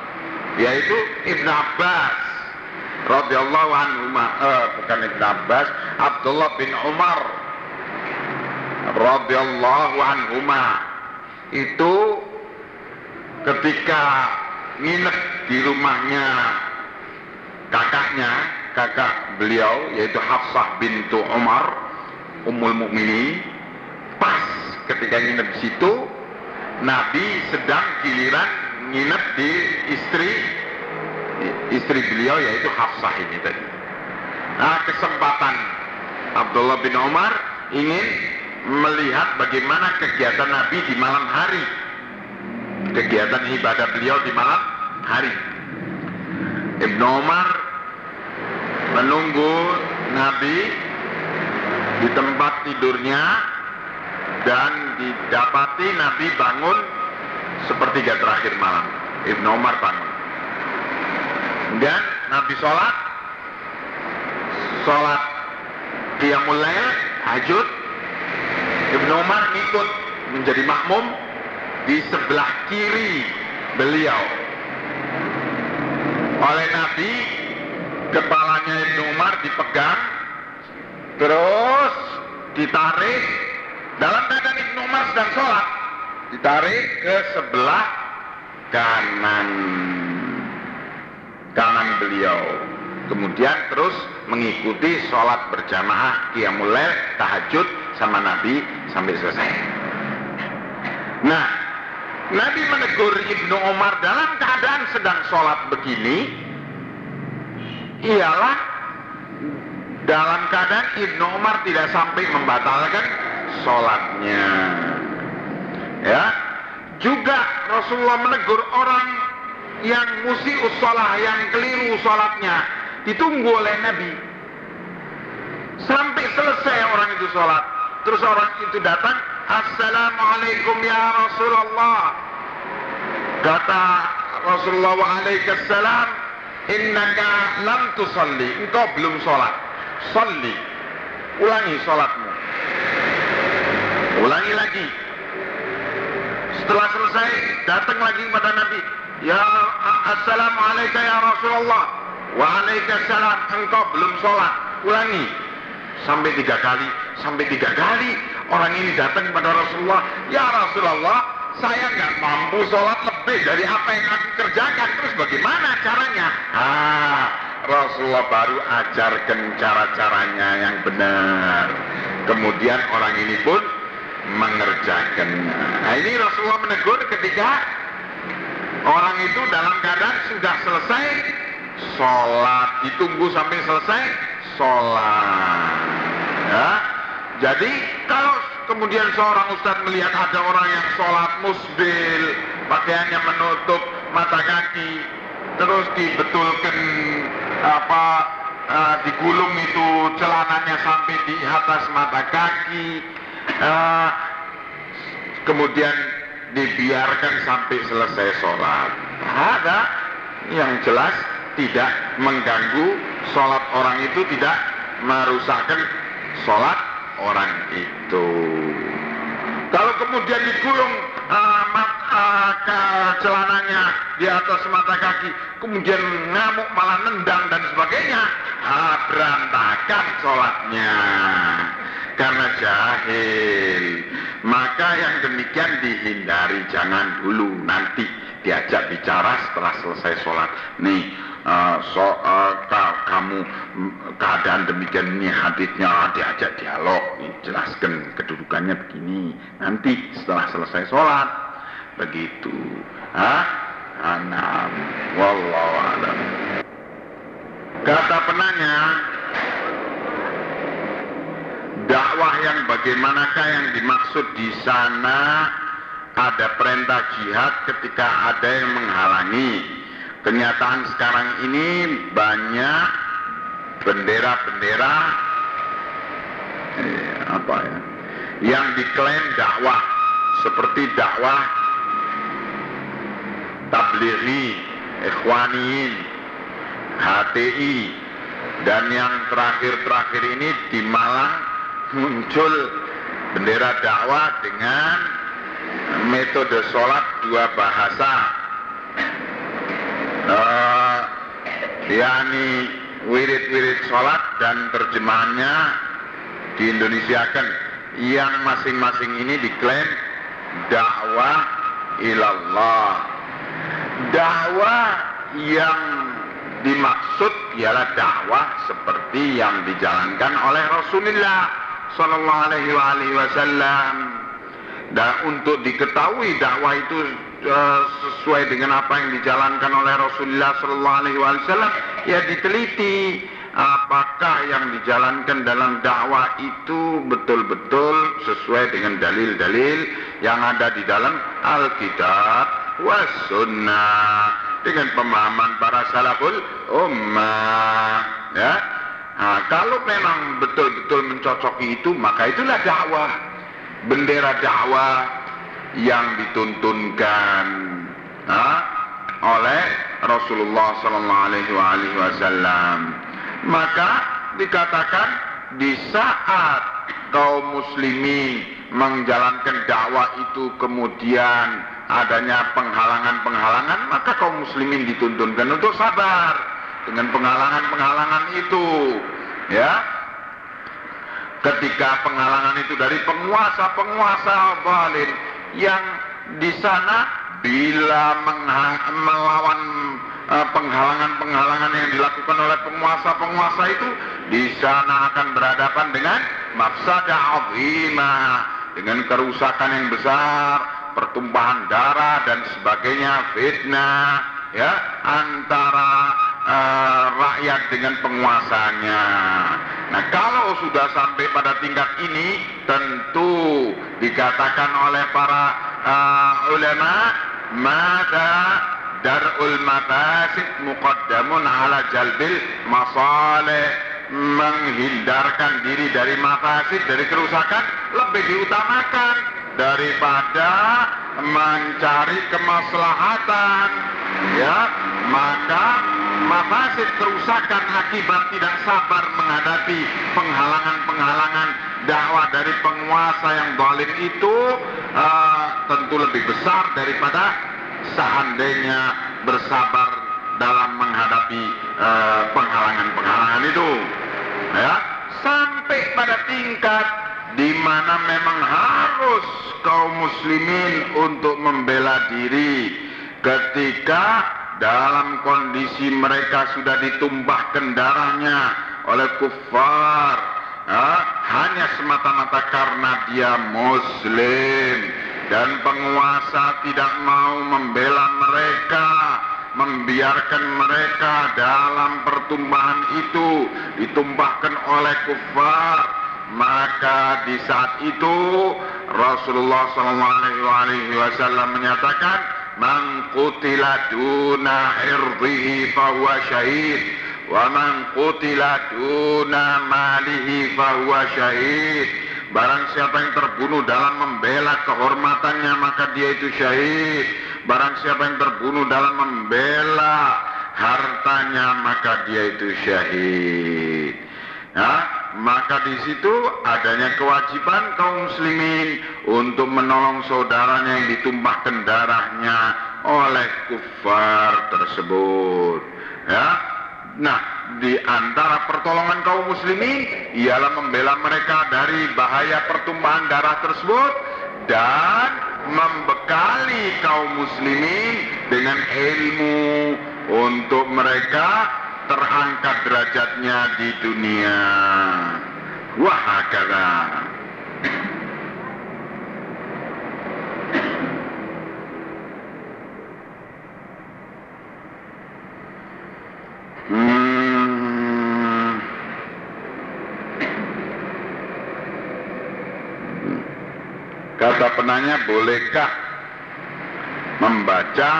yaitu Ibn Abbas radhiyallahu anhu eh, bukan Ibn Abbas Abdullah bin Umar radhiyallahu anhuma. Itu ketika nginep di rumahnya kakaknya kakak beliau yaitu Hafsah bintu Umar Ummul Mukminin. Pas ketika nginep situ Nabi sedang giliran nginep di istri istri beliau yaitu Hafsah ini tadi. Nah kesempatan Abdullah bin Umar ingin melihat bagaimana kegiatan Nabi di malam hari. Kegiatan ibadah beliau di malam hari. Ibnu Umar menunggu Nabi di tempat tidurnya dan didapati Nabi bangun sepertiga terakhir malam. Ibnu Umar bangun. Dan Nabi sholat, sholat Qiyamul Lail, hajud, Ibnu Umar ikut menjadi makmum di sebelah kiri beliau. Oleh Nabi, kepalanya Ibnu Umar dipegang, terus ditarik dalam keadaan Ibnu Umar sedang sholat, ditarik ke sebelah kanan kanan beliau. Kemudian terus mengikuti sholat berjamaah Qiyamul Lail, tahajud sama Nabi sampai selesai. Nah, Nabi menegur Ibnu Umar dalam keadaan sedang sholat begini, ialah dalam keadaan Ibnu Umar tidak sampai membatalkan sholatnya. Ya, juga Rasulullah menegur orang yang musi sholat, yang keliru sholatnya, ditunggu oleh Nabi. Sampai selesai orang itu sholat. Terus orang itu datang, Assalamualaikum ya Rasulullah. Kata Rasulullah waalaikumsalam, Innaka lam tusalli. Engkau belum sholat. Salli. Ulangi sholatmu. Ulangi lagi. Setelah selesai, datang lagi kepada Nabi. Ya Assalamualaikum ya Rasulullah. Waalaikumsalam. Engkau belum sholat. Ulangi. Sampai tiga kali. Sampai tiga kali. Orang ini datang kepada Rasulullah. Ya Rasulullah, saya nggak mampu sholat lebih dari apa yang aku kerjakan. Terus bagaimana caranya? Ah, Rasulullah baru ajarkan cara-caranya yang benar. Kemudian orang ini pun mengerjakannya. Nah ini Rasulullah menegur ketika orang itu dalam keadaan sudah selesai sholat, ditunggu sampai selesai sholat. Ya. Jadi kalau kemudian seorang ustadz melihat ada orang yang sholat musbil, pakaiannya menutup mata kaki, terus dibetulkan apa uh, digulung itu celananya sampai di atas mata kaki, uh, kemudian dibiarkan sampai selesai sholat. Ada yang jelas tidak mengganggu sholat orang itu tidak merusakkan sholat orang itu. Kalau kemudian digulung uh, mat, uh, ke celananya di atas mata kaki, kemudian ngamuk malah nendang dan sebagainya, uh, berantakan sholatnya karena jahil. Maka yang demikian dihindari, jangan dulu nanti diajak bicara setelah selesai sholat. Nih, uh, so, uh, kamu keadaan demikian ini hadisnya diajak dialog, jelaskan kedudukannya begini. Nanti setelah selesai sholat, begitu. Hah? Anam, wallahu alam. Kata penanya, dakwah yang bagaimanakah yang dimaksud di sana? Ada perintah jihad ketika ada yang menghalangi. Kenyataan sekarang ini banyak bendera-bendera eh, apa ya yang diklaim dakwah. Seperti dakwah tablighi ikhwaniin HTI dan yang terakhir-terakhir ini di Malang muncul bendera dakwah dengan metode sholat dua bahasa. Uh, yakni wirid-wirid sholat dan terjemahannya di Indonesia kan yang masing-masing ini diklaim dakwah ilallah. Dakwah yang dimaksud ialah dakwah seperti yang dijalankan oleh Rasulullah Sallallahu Alaihi Wasallam. Dan untuk diketahui dakwah itu uh, sesuai dengan apa yang dijalankan oleh Rasulullah Sallallahu Alaihi Wasallam ya diteliti apakah yang dijalankan dalam dakwah itu betul-betul sesuai dengan dalil-dalil yang ada di dalam Alkitab was sunnah. Dengan pemahaman para salaful ummah ya nah, kalau memang betul-betul mencocoki itu maka itulah dakwah bendera dakwah yang dituntunkan ha, oleh Rasulullah Sallallahu Alaihi Wasallam. Maka dikatakan di saat kaum muslimin menjalankan dakwah itu kemudian adanya penghalangan-penghalangan maka kaum muslimin dituntunkan untuk sabar dengan penghalangan-penghalangan itu ya. Ketika penghalangan itu dari penguasa-penguasa zalim yang di sana bila melawan penghalangan-penghalangan yang dilakukan oleh penguasa-penguasa itu di sana akan berhadapan dengan mafsadah azimah dengan kerusakan yang besar, pertumpahan darah dan sebagainya, fitnah ya antara uh, rakyat dengan penguasanya. Nah, kalau sudah sampai pada tingkat ini, tentu dikatakan oleh para uh, ulama, maka darul mafasid muqaddamun ala jalbil masalih menghindarkan diri dari mafasid dari kerusakan lebih diutamakan daripada mencari kemaslahatan ya maka mafasid kerusakan akibat tidak sabar menghadapi penghalangan-penghalangan dakwah dari penguasa yang zalim itu uh, tentu lebih besar daripada seandainya bersabar dalam menghadapi penghalangan-penghalangan uh, itu ya. Sampai pada tingkat di mana memang harus kaum muslimin untuk membela diri ketika dalam kondisi mereka sudah ditumpahkan darahnya oleh kufar. Ya, hanya semata-mata karena dia muslim. Dan penguasa tidak mau membela mereka membiarkan mereka dalam pertumbahan itu ditumpahkan oleh kufar maka di saat itu Rasulullah SAW menyatakan man duna irdihi fahuwa syahid wa man duna malihi fahuwa syahid. Barang siapa yang terbunuh dalam membela kehormatannya maka dia itu syahid. Barang siapa yang terbunuh dalam membela hartanya maka dia itu syahid. Ya, maka di situ adanya kewajiban kaum muslimin untuk menolong saudaranya yang ditumpahkan darahnya oleh kufar tersebut. Ya. Nah, di antara pertolongan kaum muslimin ialah membela mereka dari bahaya pertumpahan darah tersebut dan membekali kaum muslimin dengan ilmu untuk mereka terangkat derajatnya di dunia. Wahakala. Kata penanya, bolehkah membaca,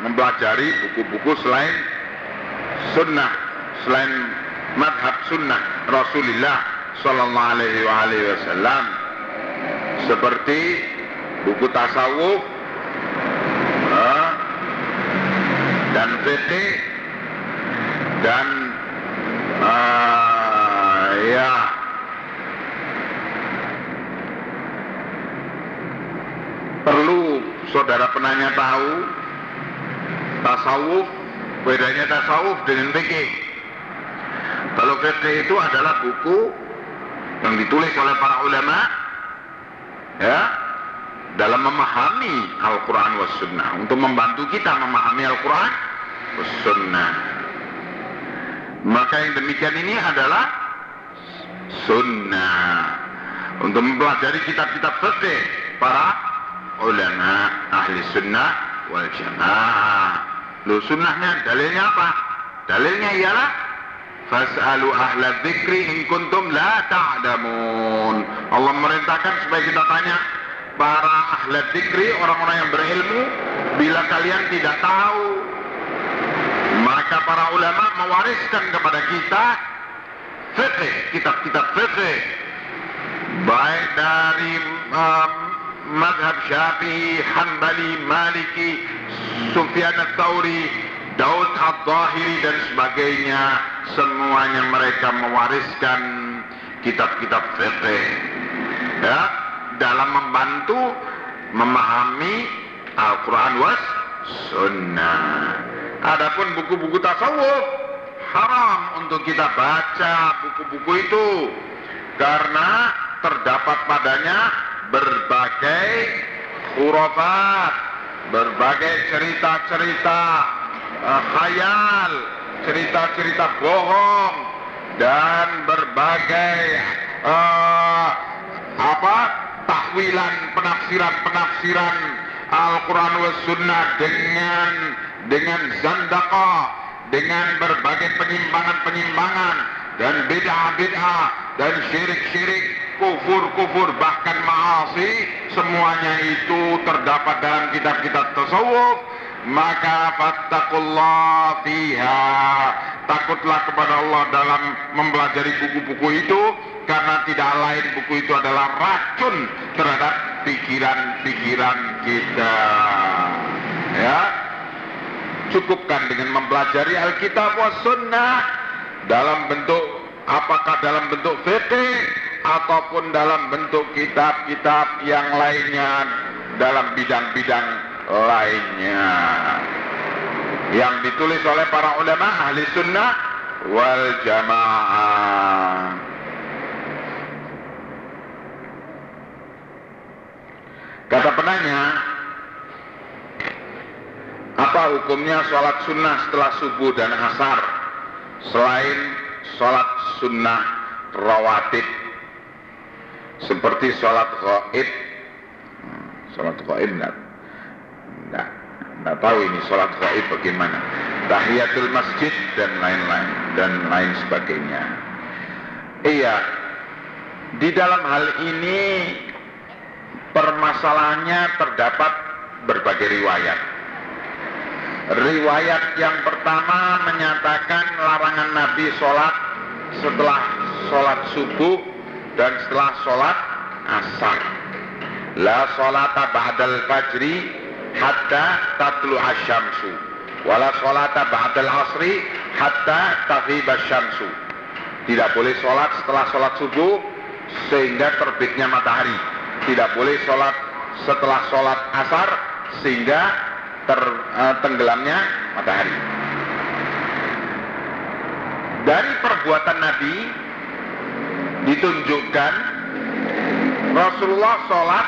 mempelajari buku-buku selain sunnah, selain madhab sunnah Rasulullah Sallallahu Alaihi Wasallam, seperti buku tasawuf uh, dan fikih dan uh, ya perlu saudara penanya tahu tasawuf bedanya tasawuf dengan fikih. Kalau fikih itu adalah buku yang ditulis oleh para ulama ya dalam memahami Al-Quran was sunnah. Untuk membantu kita memahami Al-Quran was sunnah. Maka yang demikian ini adalah sunnah. Untuk mempelajari kitab-kitab fikih para ulama ahli sunnah wal jamaah. Lu sunnahnya dalilnya apa? Dalilnya ialah Fas'alu ahla dzikri in kuntum la ta'damun. Allah merintahkan supaya kita tanya para ahli dzikri, orang-orang yang berilmu, bila kalian tidak tahu, maka para ulama mewariskan kepada kita fikih, kitab-kitab fikih baik dari um, madhab syafi'i, hanbali, maliki, sufyan al-thawri, Daud al-Zahiri dan sebagainya semuanya mereka mewariskan kitab-kitab fikih ya dalam membantu memahami Al-Quran was sunnah. Adapun buku-buku tasawuf haram untuk kita baca buku-buku itu. Karena terdapat padanya berbagai khurafat, berbagai cerita-cerita uh, khayal, cerita-cerita bohong dan berbagai uh, apa takwilan penafsiran-penafsiran Al-Quran wa Sunnah dengan dengan zandaka dengan berbagai penyimpangan-penyimpangan dan bid'ah-bid'ah dan syirik-syirik kufur-kufur bahkan maasi semuanya itu terdapat dalam kitab-kitab tasawuf. Maka fattakullah fiha. Takutlah kepada Allah dalam mempelajari buku-buku itu karena tidak lain buku itu adalah racun terhadap pikiran-pikiran kita. Ya. Cukupkan dengan mempelajari Alkitab wa sunnah dalam bentuk apakah dalam bentuk fikih ataupun dalam bentuk kitab-kitab yang lainnya dalam bidang-bidang lainnya. Yang ditulis oleh para ulama ahli sunnah wal jamaah. Kata penanya apa hukumnya sholat sunnah setelah subuh dan asar selain sholat sunnah rawatib seperti sholat gaib sholat gaib enggak? Enggak. Enggak tahu ini sholat gaib bagaimana. Tahiyatul masjid dan lain-lain dan lain sebagainya. Iya. Di dalam hal ini permasalahannya terdapat berbagai riwayat. Riwayat yang pertama menyatakan larangan Nabi sholat setelah sholat subuh dan setelah sholat asar. La sholata ba'dal fajri hatta tatlu asyamsu. Wala sholata ba'dal asri hatta taghiba syamsu. Tidak boleh sholat setelah sholat subuh sehingga terbitnya matahari. Tidak boleh sholat setelah sholat asar sehingga ter, uh, tenggelamnya matahari. Dari perbuatan Nabi ditunjukkan Rasulullah sholat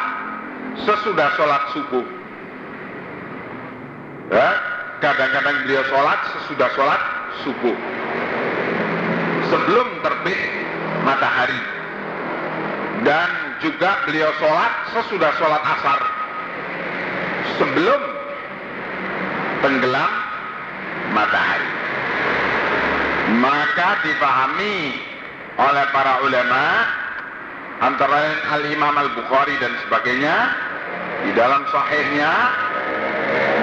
sesudah sholat subuh. Ya, kadang-kadang beliau sholat sesudah sholat subuh. Sebelum terbit matahari. Dan juga beliau sholat sesudah sholat asar. Sebelum tenggelam matahari. Maka dipahami oleh para ulama antara lain Al Imam Al Bukhari dan sebagainya di dalam sahihnya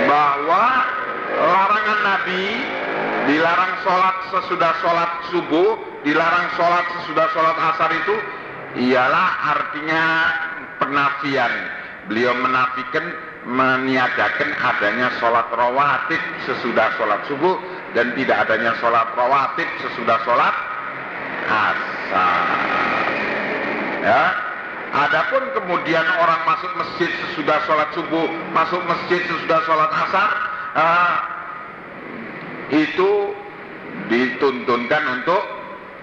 bahwa larangan Nabi dilarang sholat sesudah sholat subuh, dilarang sholat sesudah sholat asar itu ialah artinya penafian. Beliau menafikan meniadakan adanya sholat rawatib sesudah sholat subuh dan tidak adanya sholat rawatib sesudah sholat asar. Ya, Adapun kemudian orang masuk masjid sesudah sholat subuh, masuk masjid sesudah sholat asar, uh, itu dituntunkan untuk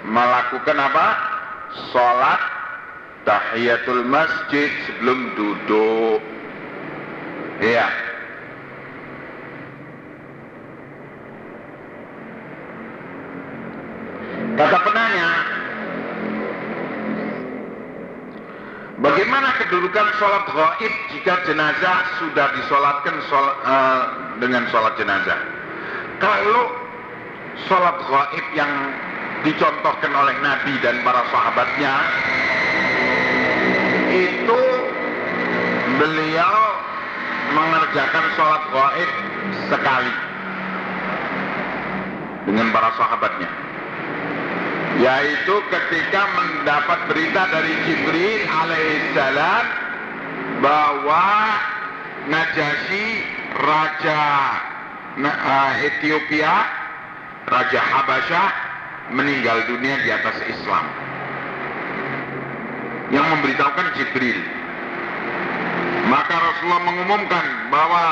melakukan apa? Sholat tahiyatul masjid sebelum duduk. Iya. Kata penanya, Bagaimana kedudukan sholat gaib jika jenazah sudah disolatkan shol, uh, dengan sholat jenazah? Kalau sholat gaib yang dicontohkan oleh Nabi dan para sahabatnya itu beliau mengerjakan sholat gaib sekali dengan para sahabatnya yaitu ketika mendapat berita dari Jibril alaihissalam bahwa Najasyi raja Ethiopia raja Habasyah meninggal dunia di atas Islam. Yang memberitahukan Jibril. Maka Rasulullah mengumumkan bahwa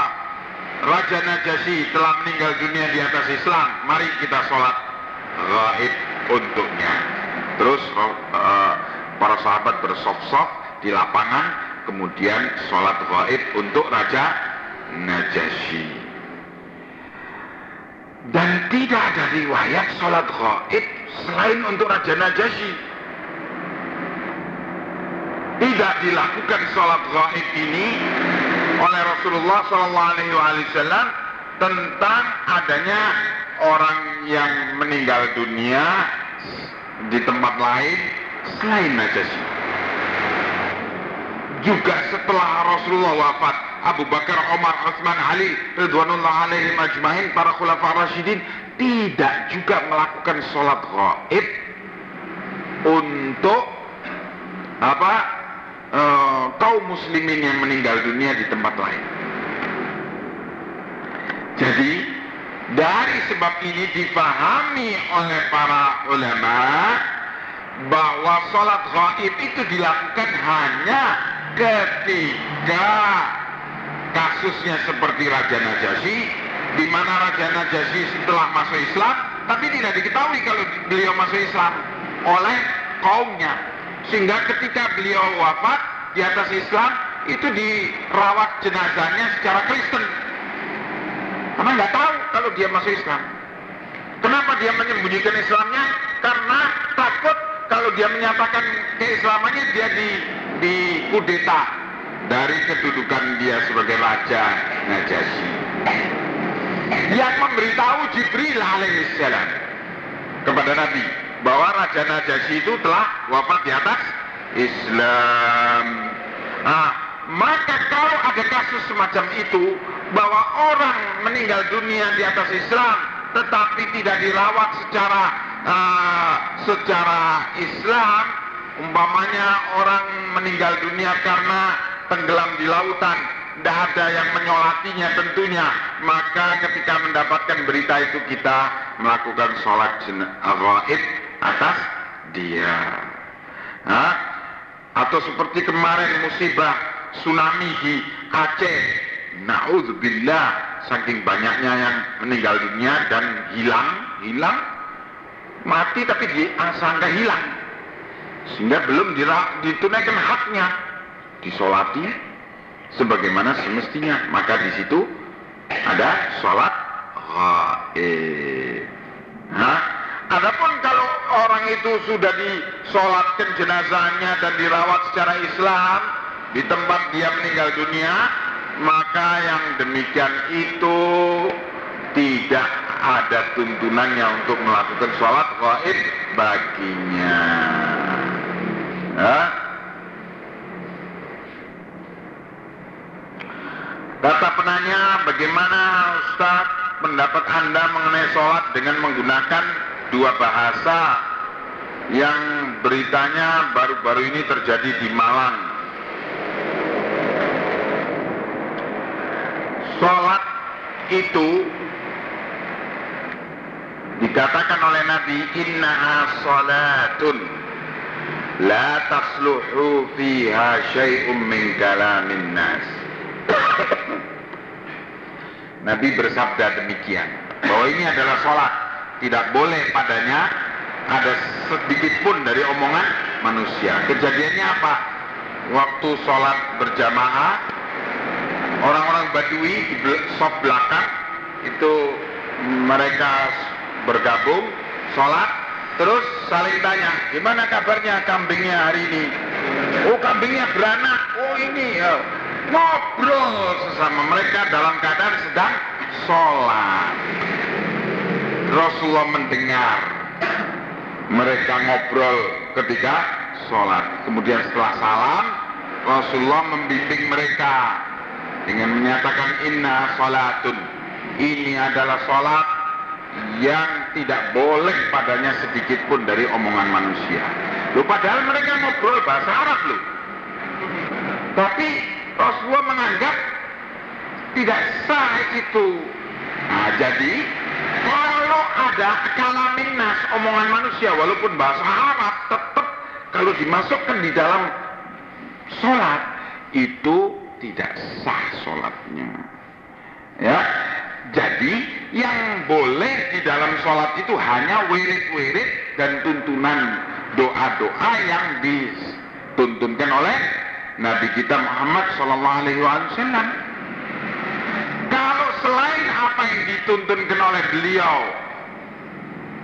Raja Najasyi telah meninggal dunia di atas Islam. Mari kita sholat gaib untuknya. Terus uh, para sahabat bersop-sop di lapangan, kemudian sholat gaib untuk Raja Najasyi. Dan tidak ada riwayat sholat gaib selain untuk Raja Najasyi. Tidak dilakukan sholat gaib ini oleh Rasulullah SAW tentang adanya orang yang meninggal dunia di tempat lain selain Najasyi. Juga setelah Rasulullah wafat, Abu Bakar, Omar, Utsman, Ali, Ridwanullah alaihim ajmain, para khulafa rasyidin tidak juga melakukan sholat gaib untuk apa e, kaum muslimin yang meninggal dunia di tempat lain. Jadi dari sebab ini dipahami oleh para ulama bahwa sholat gaib itu dilakukan hanya ketika kasusnya seperti Raja Najasyi di mana Raja Najasyi setelah masuk Islam tapi tidak diketahui kalau beliau masuk Islam oleh kaumnya. Sehingga ketika beliau wafat di atas Islam itu dirawat jenazahnya secara Kristen karena nggak tahu kalau dia masuk Islam. Kenapa dia menyembunyikan Islamnya? Karena takut kalau dia menyatakan keislamannya dia di dikudeta dari kedudukan dia sebagai raja Najasyi. Yang memberitahu Jibril alaihissalam kepada Nabi bahwa Raja Najasyi itu telah wafat di atas Islam. Nah, maka kalau ada kasus semacam itu bahwa orang meninggal dunia di atas Islam tetapi tidak dirawat secara uh, secara Islam. Umpamanya orang meninggal dunia karena tenggelam di lautan tidak ada yang menyolatinya tentunya. Maka ketika mendapatkan berita itu kita melakukan sholat gaib atas dia. Nah, atau seperti kemarin musibah tsunami di Aceh. Naudzubillah saking banyaknya yang meninggal dunia dan hilang hilang mati tapi disangka hilang. Sehingga belum ditunaikan haknya. Disolati sebagaimana semestinya. Maka di situ ada sholat gaib nah adapun kalau orang itu sudah disolatkan jenazahnya dan dirawat secara Islam di tempat dia meninggal dunia maka yang demikian itu tidak ada tuntunannya untuk melakukan sholat gaib baginya. Ya. Kata penanya, bagaimana Ustaz pendapat Anda mengenai sholat dengan menggunakan dua bahasa yang beritanya baru-baru ini terjadi di Malang. Sholat itu dikatakan oleh Nabi innaha salatun la tasluhu fiha syai'un min kalamin nas. Nabi bersabda demikian bahwa ini adalah sholat. Tidak boleh padanya ada sedikit pun dari omongan manusia. Kejadiannya apa? Waktu sholat berjamaah orang-orang badui di sop belakang itu mereka bergabung sholat terus saling tanya gimana kabarnya kambingnya hari ini? Oh kambingnya beranak. Oh ini ya. Ngobrol sesama mereka dalam keadaan sedang sholat. Rasulullah mendengar. Mereka ngobrol ketika sholat. Kemudian setelah salam Rasulullah membimbing mereka dengan menyatakan inna sholatun ini adalah sholat yang tidak boleh padanya sedikit pun dari omongan manusia. Loh padahal mereka ngobrol bahasa Arab loh. Tapi Rasulullah menganggap tidak sah itu. Nah, jadi kalau ada kalamin nas omongan manusia walaupun bahasa Arab tetap kalau dimasukkan di dalam sholat itu tidak sah sholatnya. Ya, jadi yang boleh di dalam sholat itu hanya wirid-wirid dan tuntunan doa-doa yang dituntunkan oleh Nabi kita Muhammad Sallallahu Alaihi Wasallam. Kalau selain apa yang dituntunkan oleh beliau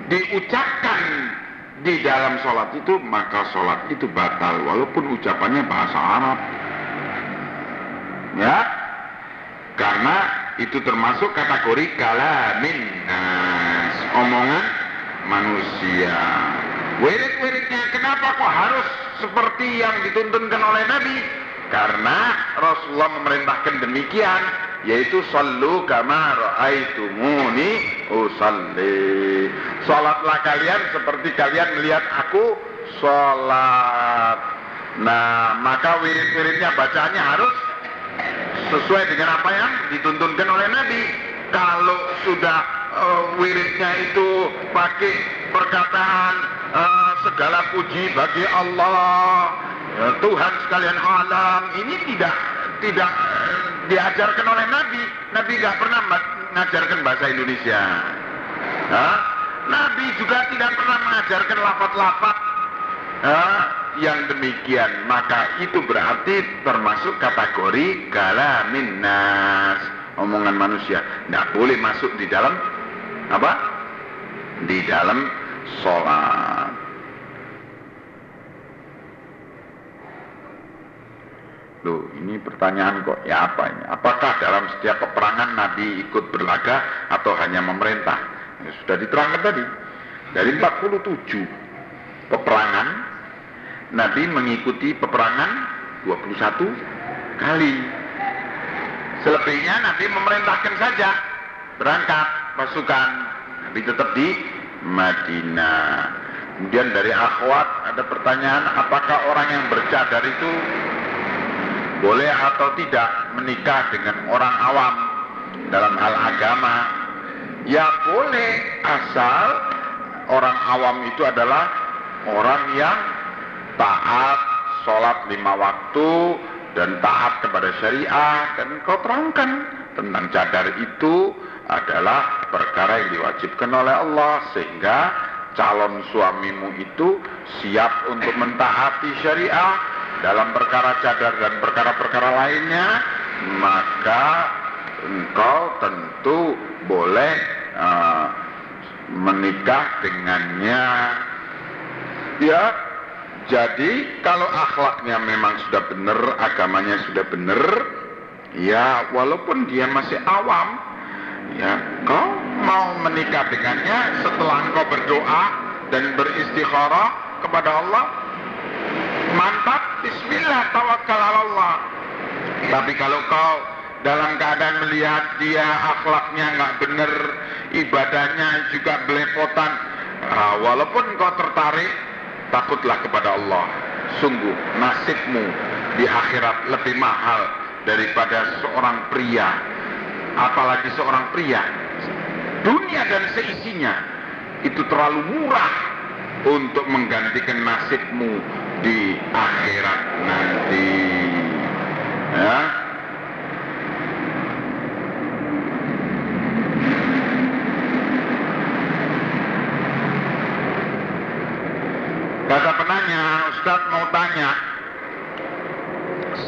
diucapkan di dalam sholat itu maka sholat itu batal walaupun ucapannya bahasa Arab. Ya, karena itu termasuk kategori kalamin nas, omongan manusia. Wirid-wiridnya kenapa kok harus seperti yang dituntunkan oleh Nabi? Karena Rasulullah memerintahkan demikian, yaitu sallu kama ra'aitumuni usalli. Salatlah kalian seperti kalian melihat aku salat. Nah, maka wirid-wiridnya bacaannya harus sesuai dengan apa yang dituntunkan oleh Nabi. Kalau sudah uh, wiridnya itu pakai perkataan uh, segala puji bagi Allah, uh, Tuhan sekalian alam, ini tidak tidak diajarkan oleh Nabi. Nabi nggak pernah mengajarkan bahasa Indonesia. Nah, Nabi juga tidak pernah mengajarkan lafat-lafat uh, yang demikian maka itu berarti termasuk kategori kalamin nas omongan manusia tidak boleh masuk di dalam apa di dalam sholat Loh, ini pertanyaan kok, ya apa ini? Apakah dalam setiap peperangan Nabi ikut berlaga atau hanya memerintah? Ya, sudah diterangkan tadi. Dari 47 peperangan, Nabi mengikuti peperangan 21 kali. Selebihnya Nabi memerintahkan saja berangkat pasukan. Nabi tetap di Madinah. Kemudian dari akhwat ada pertanyaan apakah orang yang bercadar itu boleh atau tidak menikah dengan orang awam dalam hal agama ya boleh asal orang awam itu adalah orang yang taat sholat lima waktu dan taat kepada syariah dan kau terangkan tentang cadar itu adalah perkara yang diwajibkan oleh Allah sehingga calon suamimu itu siap untuk mentaati syariah dalam perkara cadar dan perkara-perkara lainnya, maka engkau tentu boleh uh, menikah dengannya. Ya, jadi kalau akhlaknya memang sudah benar, agamanya sudah benar, ya walaupun dia masih awam, ya kau mau menikah dengannya setelah engkau berdoa dan beristikharah kepada Allah, mantap, bismillah, tawakal Allah. Tapi kalau kau dalam keadaan melihat dia akhlaknya nggak benar, ibadahnya juga belepotan, uh, walaupun kau tertarik, takutlah kepada Allah. Sungguh nasibmu di akhirat lebih mahal daripada seorang pria, apalagi seorang pria. Dunia dan seisinya itu terlalu murah untuk menggantikan nasibmu di akhirat nanti. Ya. Kata penanya, Ustaz mau tanya,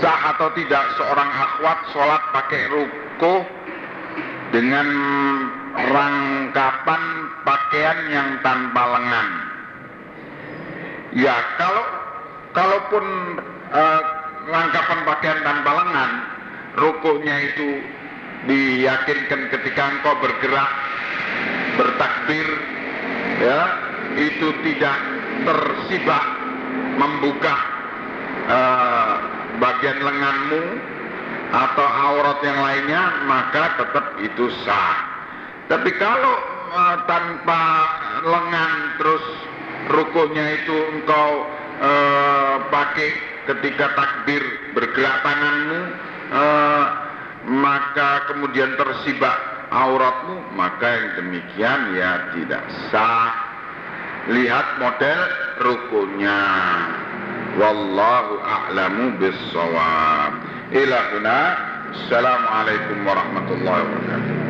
sah atau tidak seorang akhwat sholat pakai rukuh dengan rangkapan pakaian yang tanpa lengan? Ya, kalau kalaupun uh, rangkapan pakaian tanpa lengan, rukuhnya itu diyakinkan ketika engkau bergerak, bertakbir, ya, itu tidak tersibak membuka uh, bagian lenganmu atau aurat yang lainnya, maka tetap itu sah. Tapi kalau uh, tanpa lengan terus rukuhnya itu engkau uh, pakai ketika takbir bergerak tanganmu uh, maka kemudian tersibak auratmu maka yang demikian ya tidak sah lihat model rukunya wallahu a'lamu bissawab ilahuna assalamualaikum warahmatullahi wabarakatuh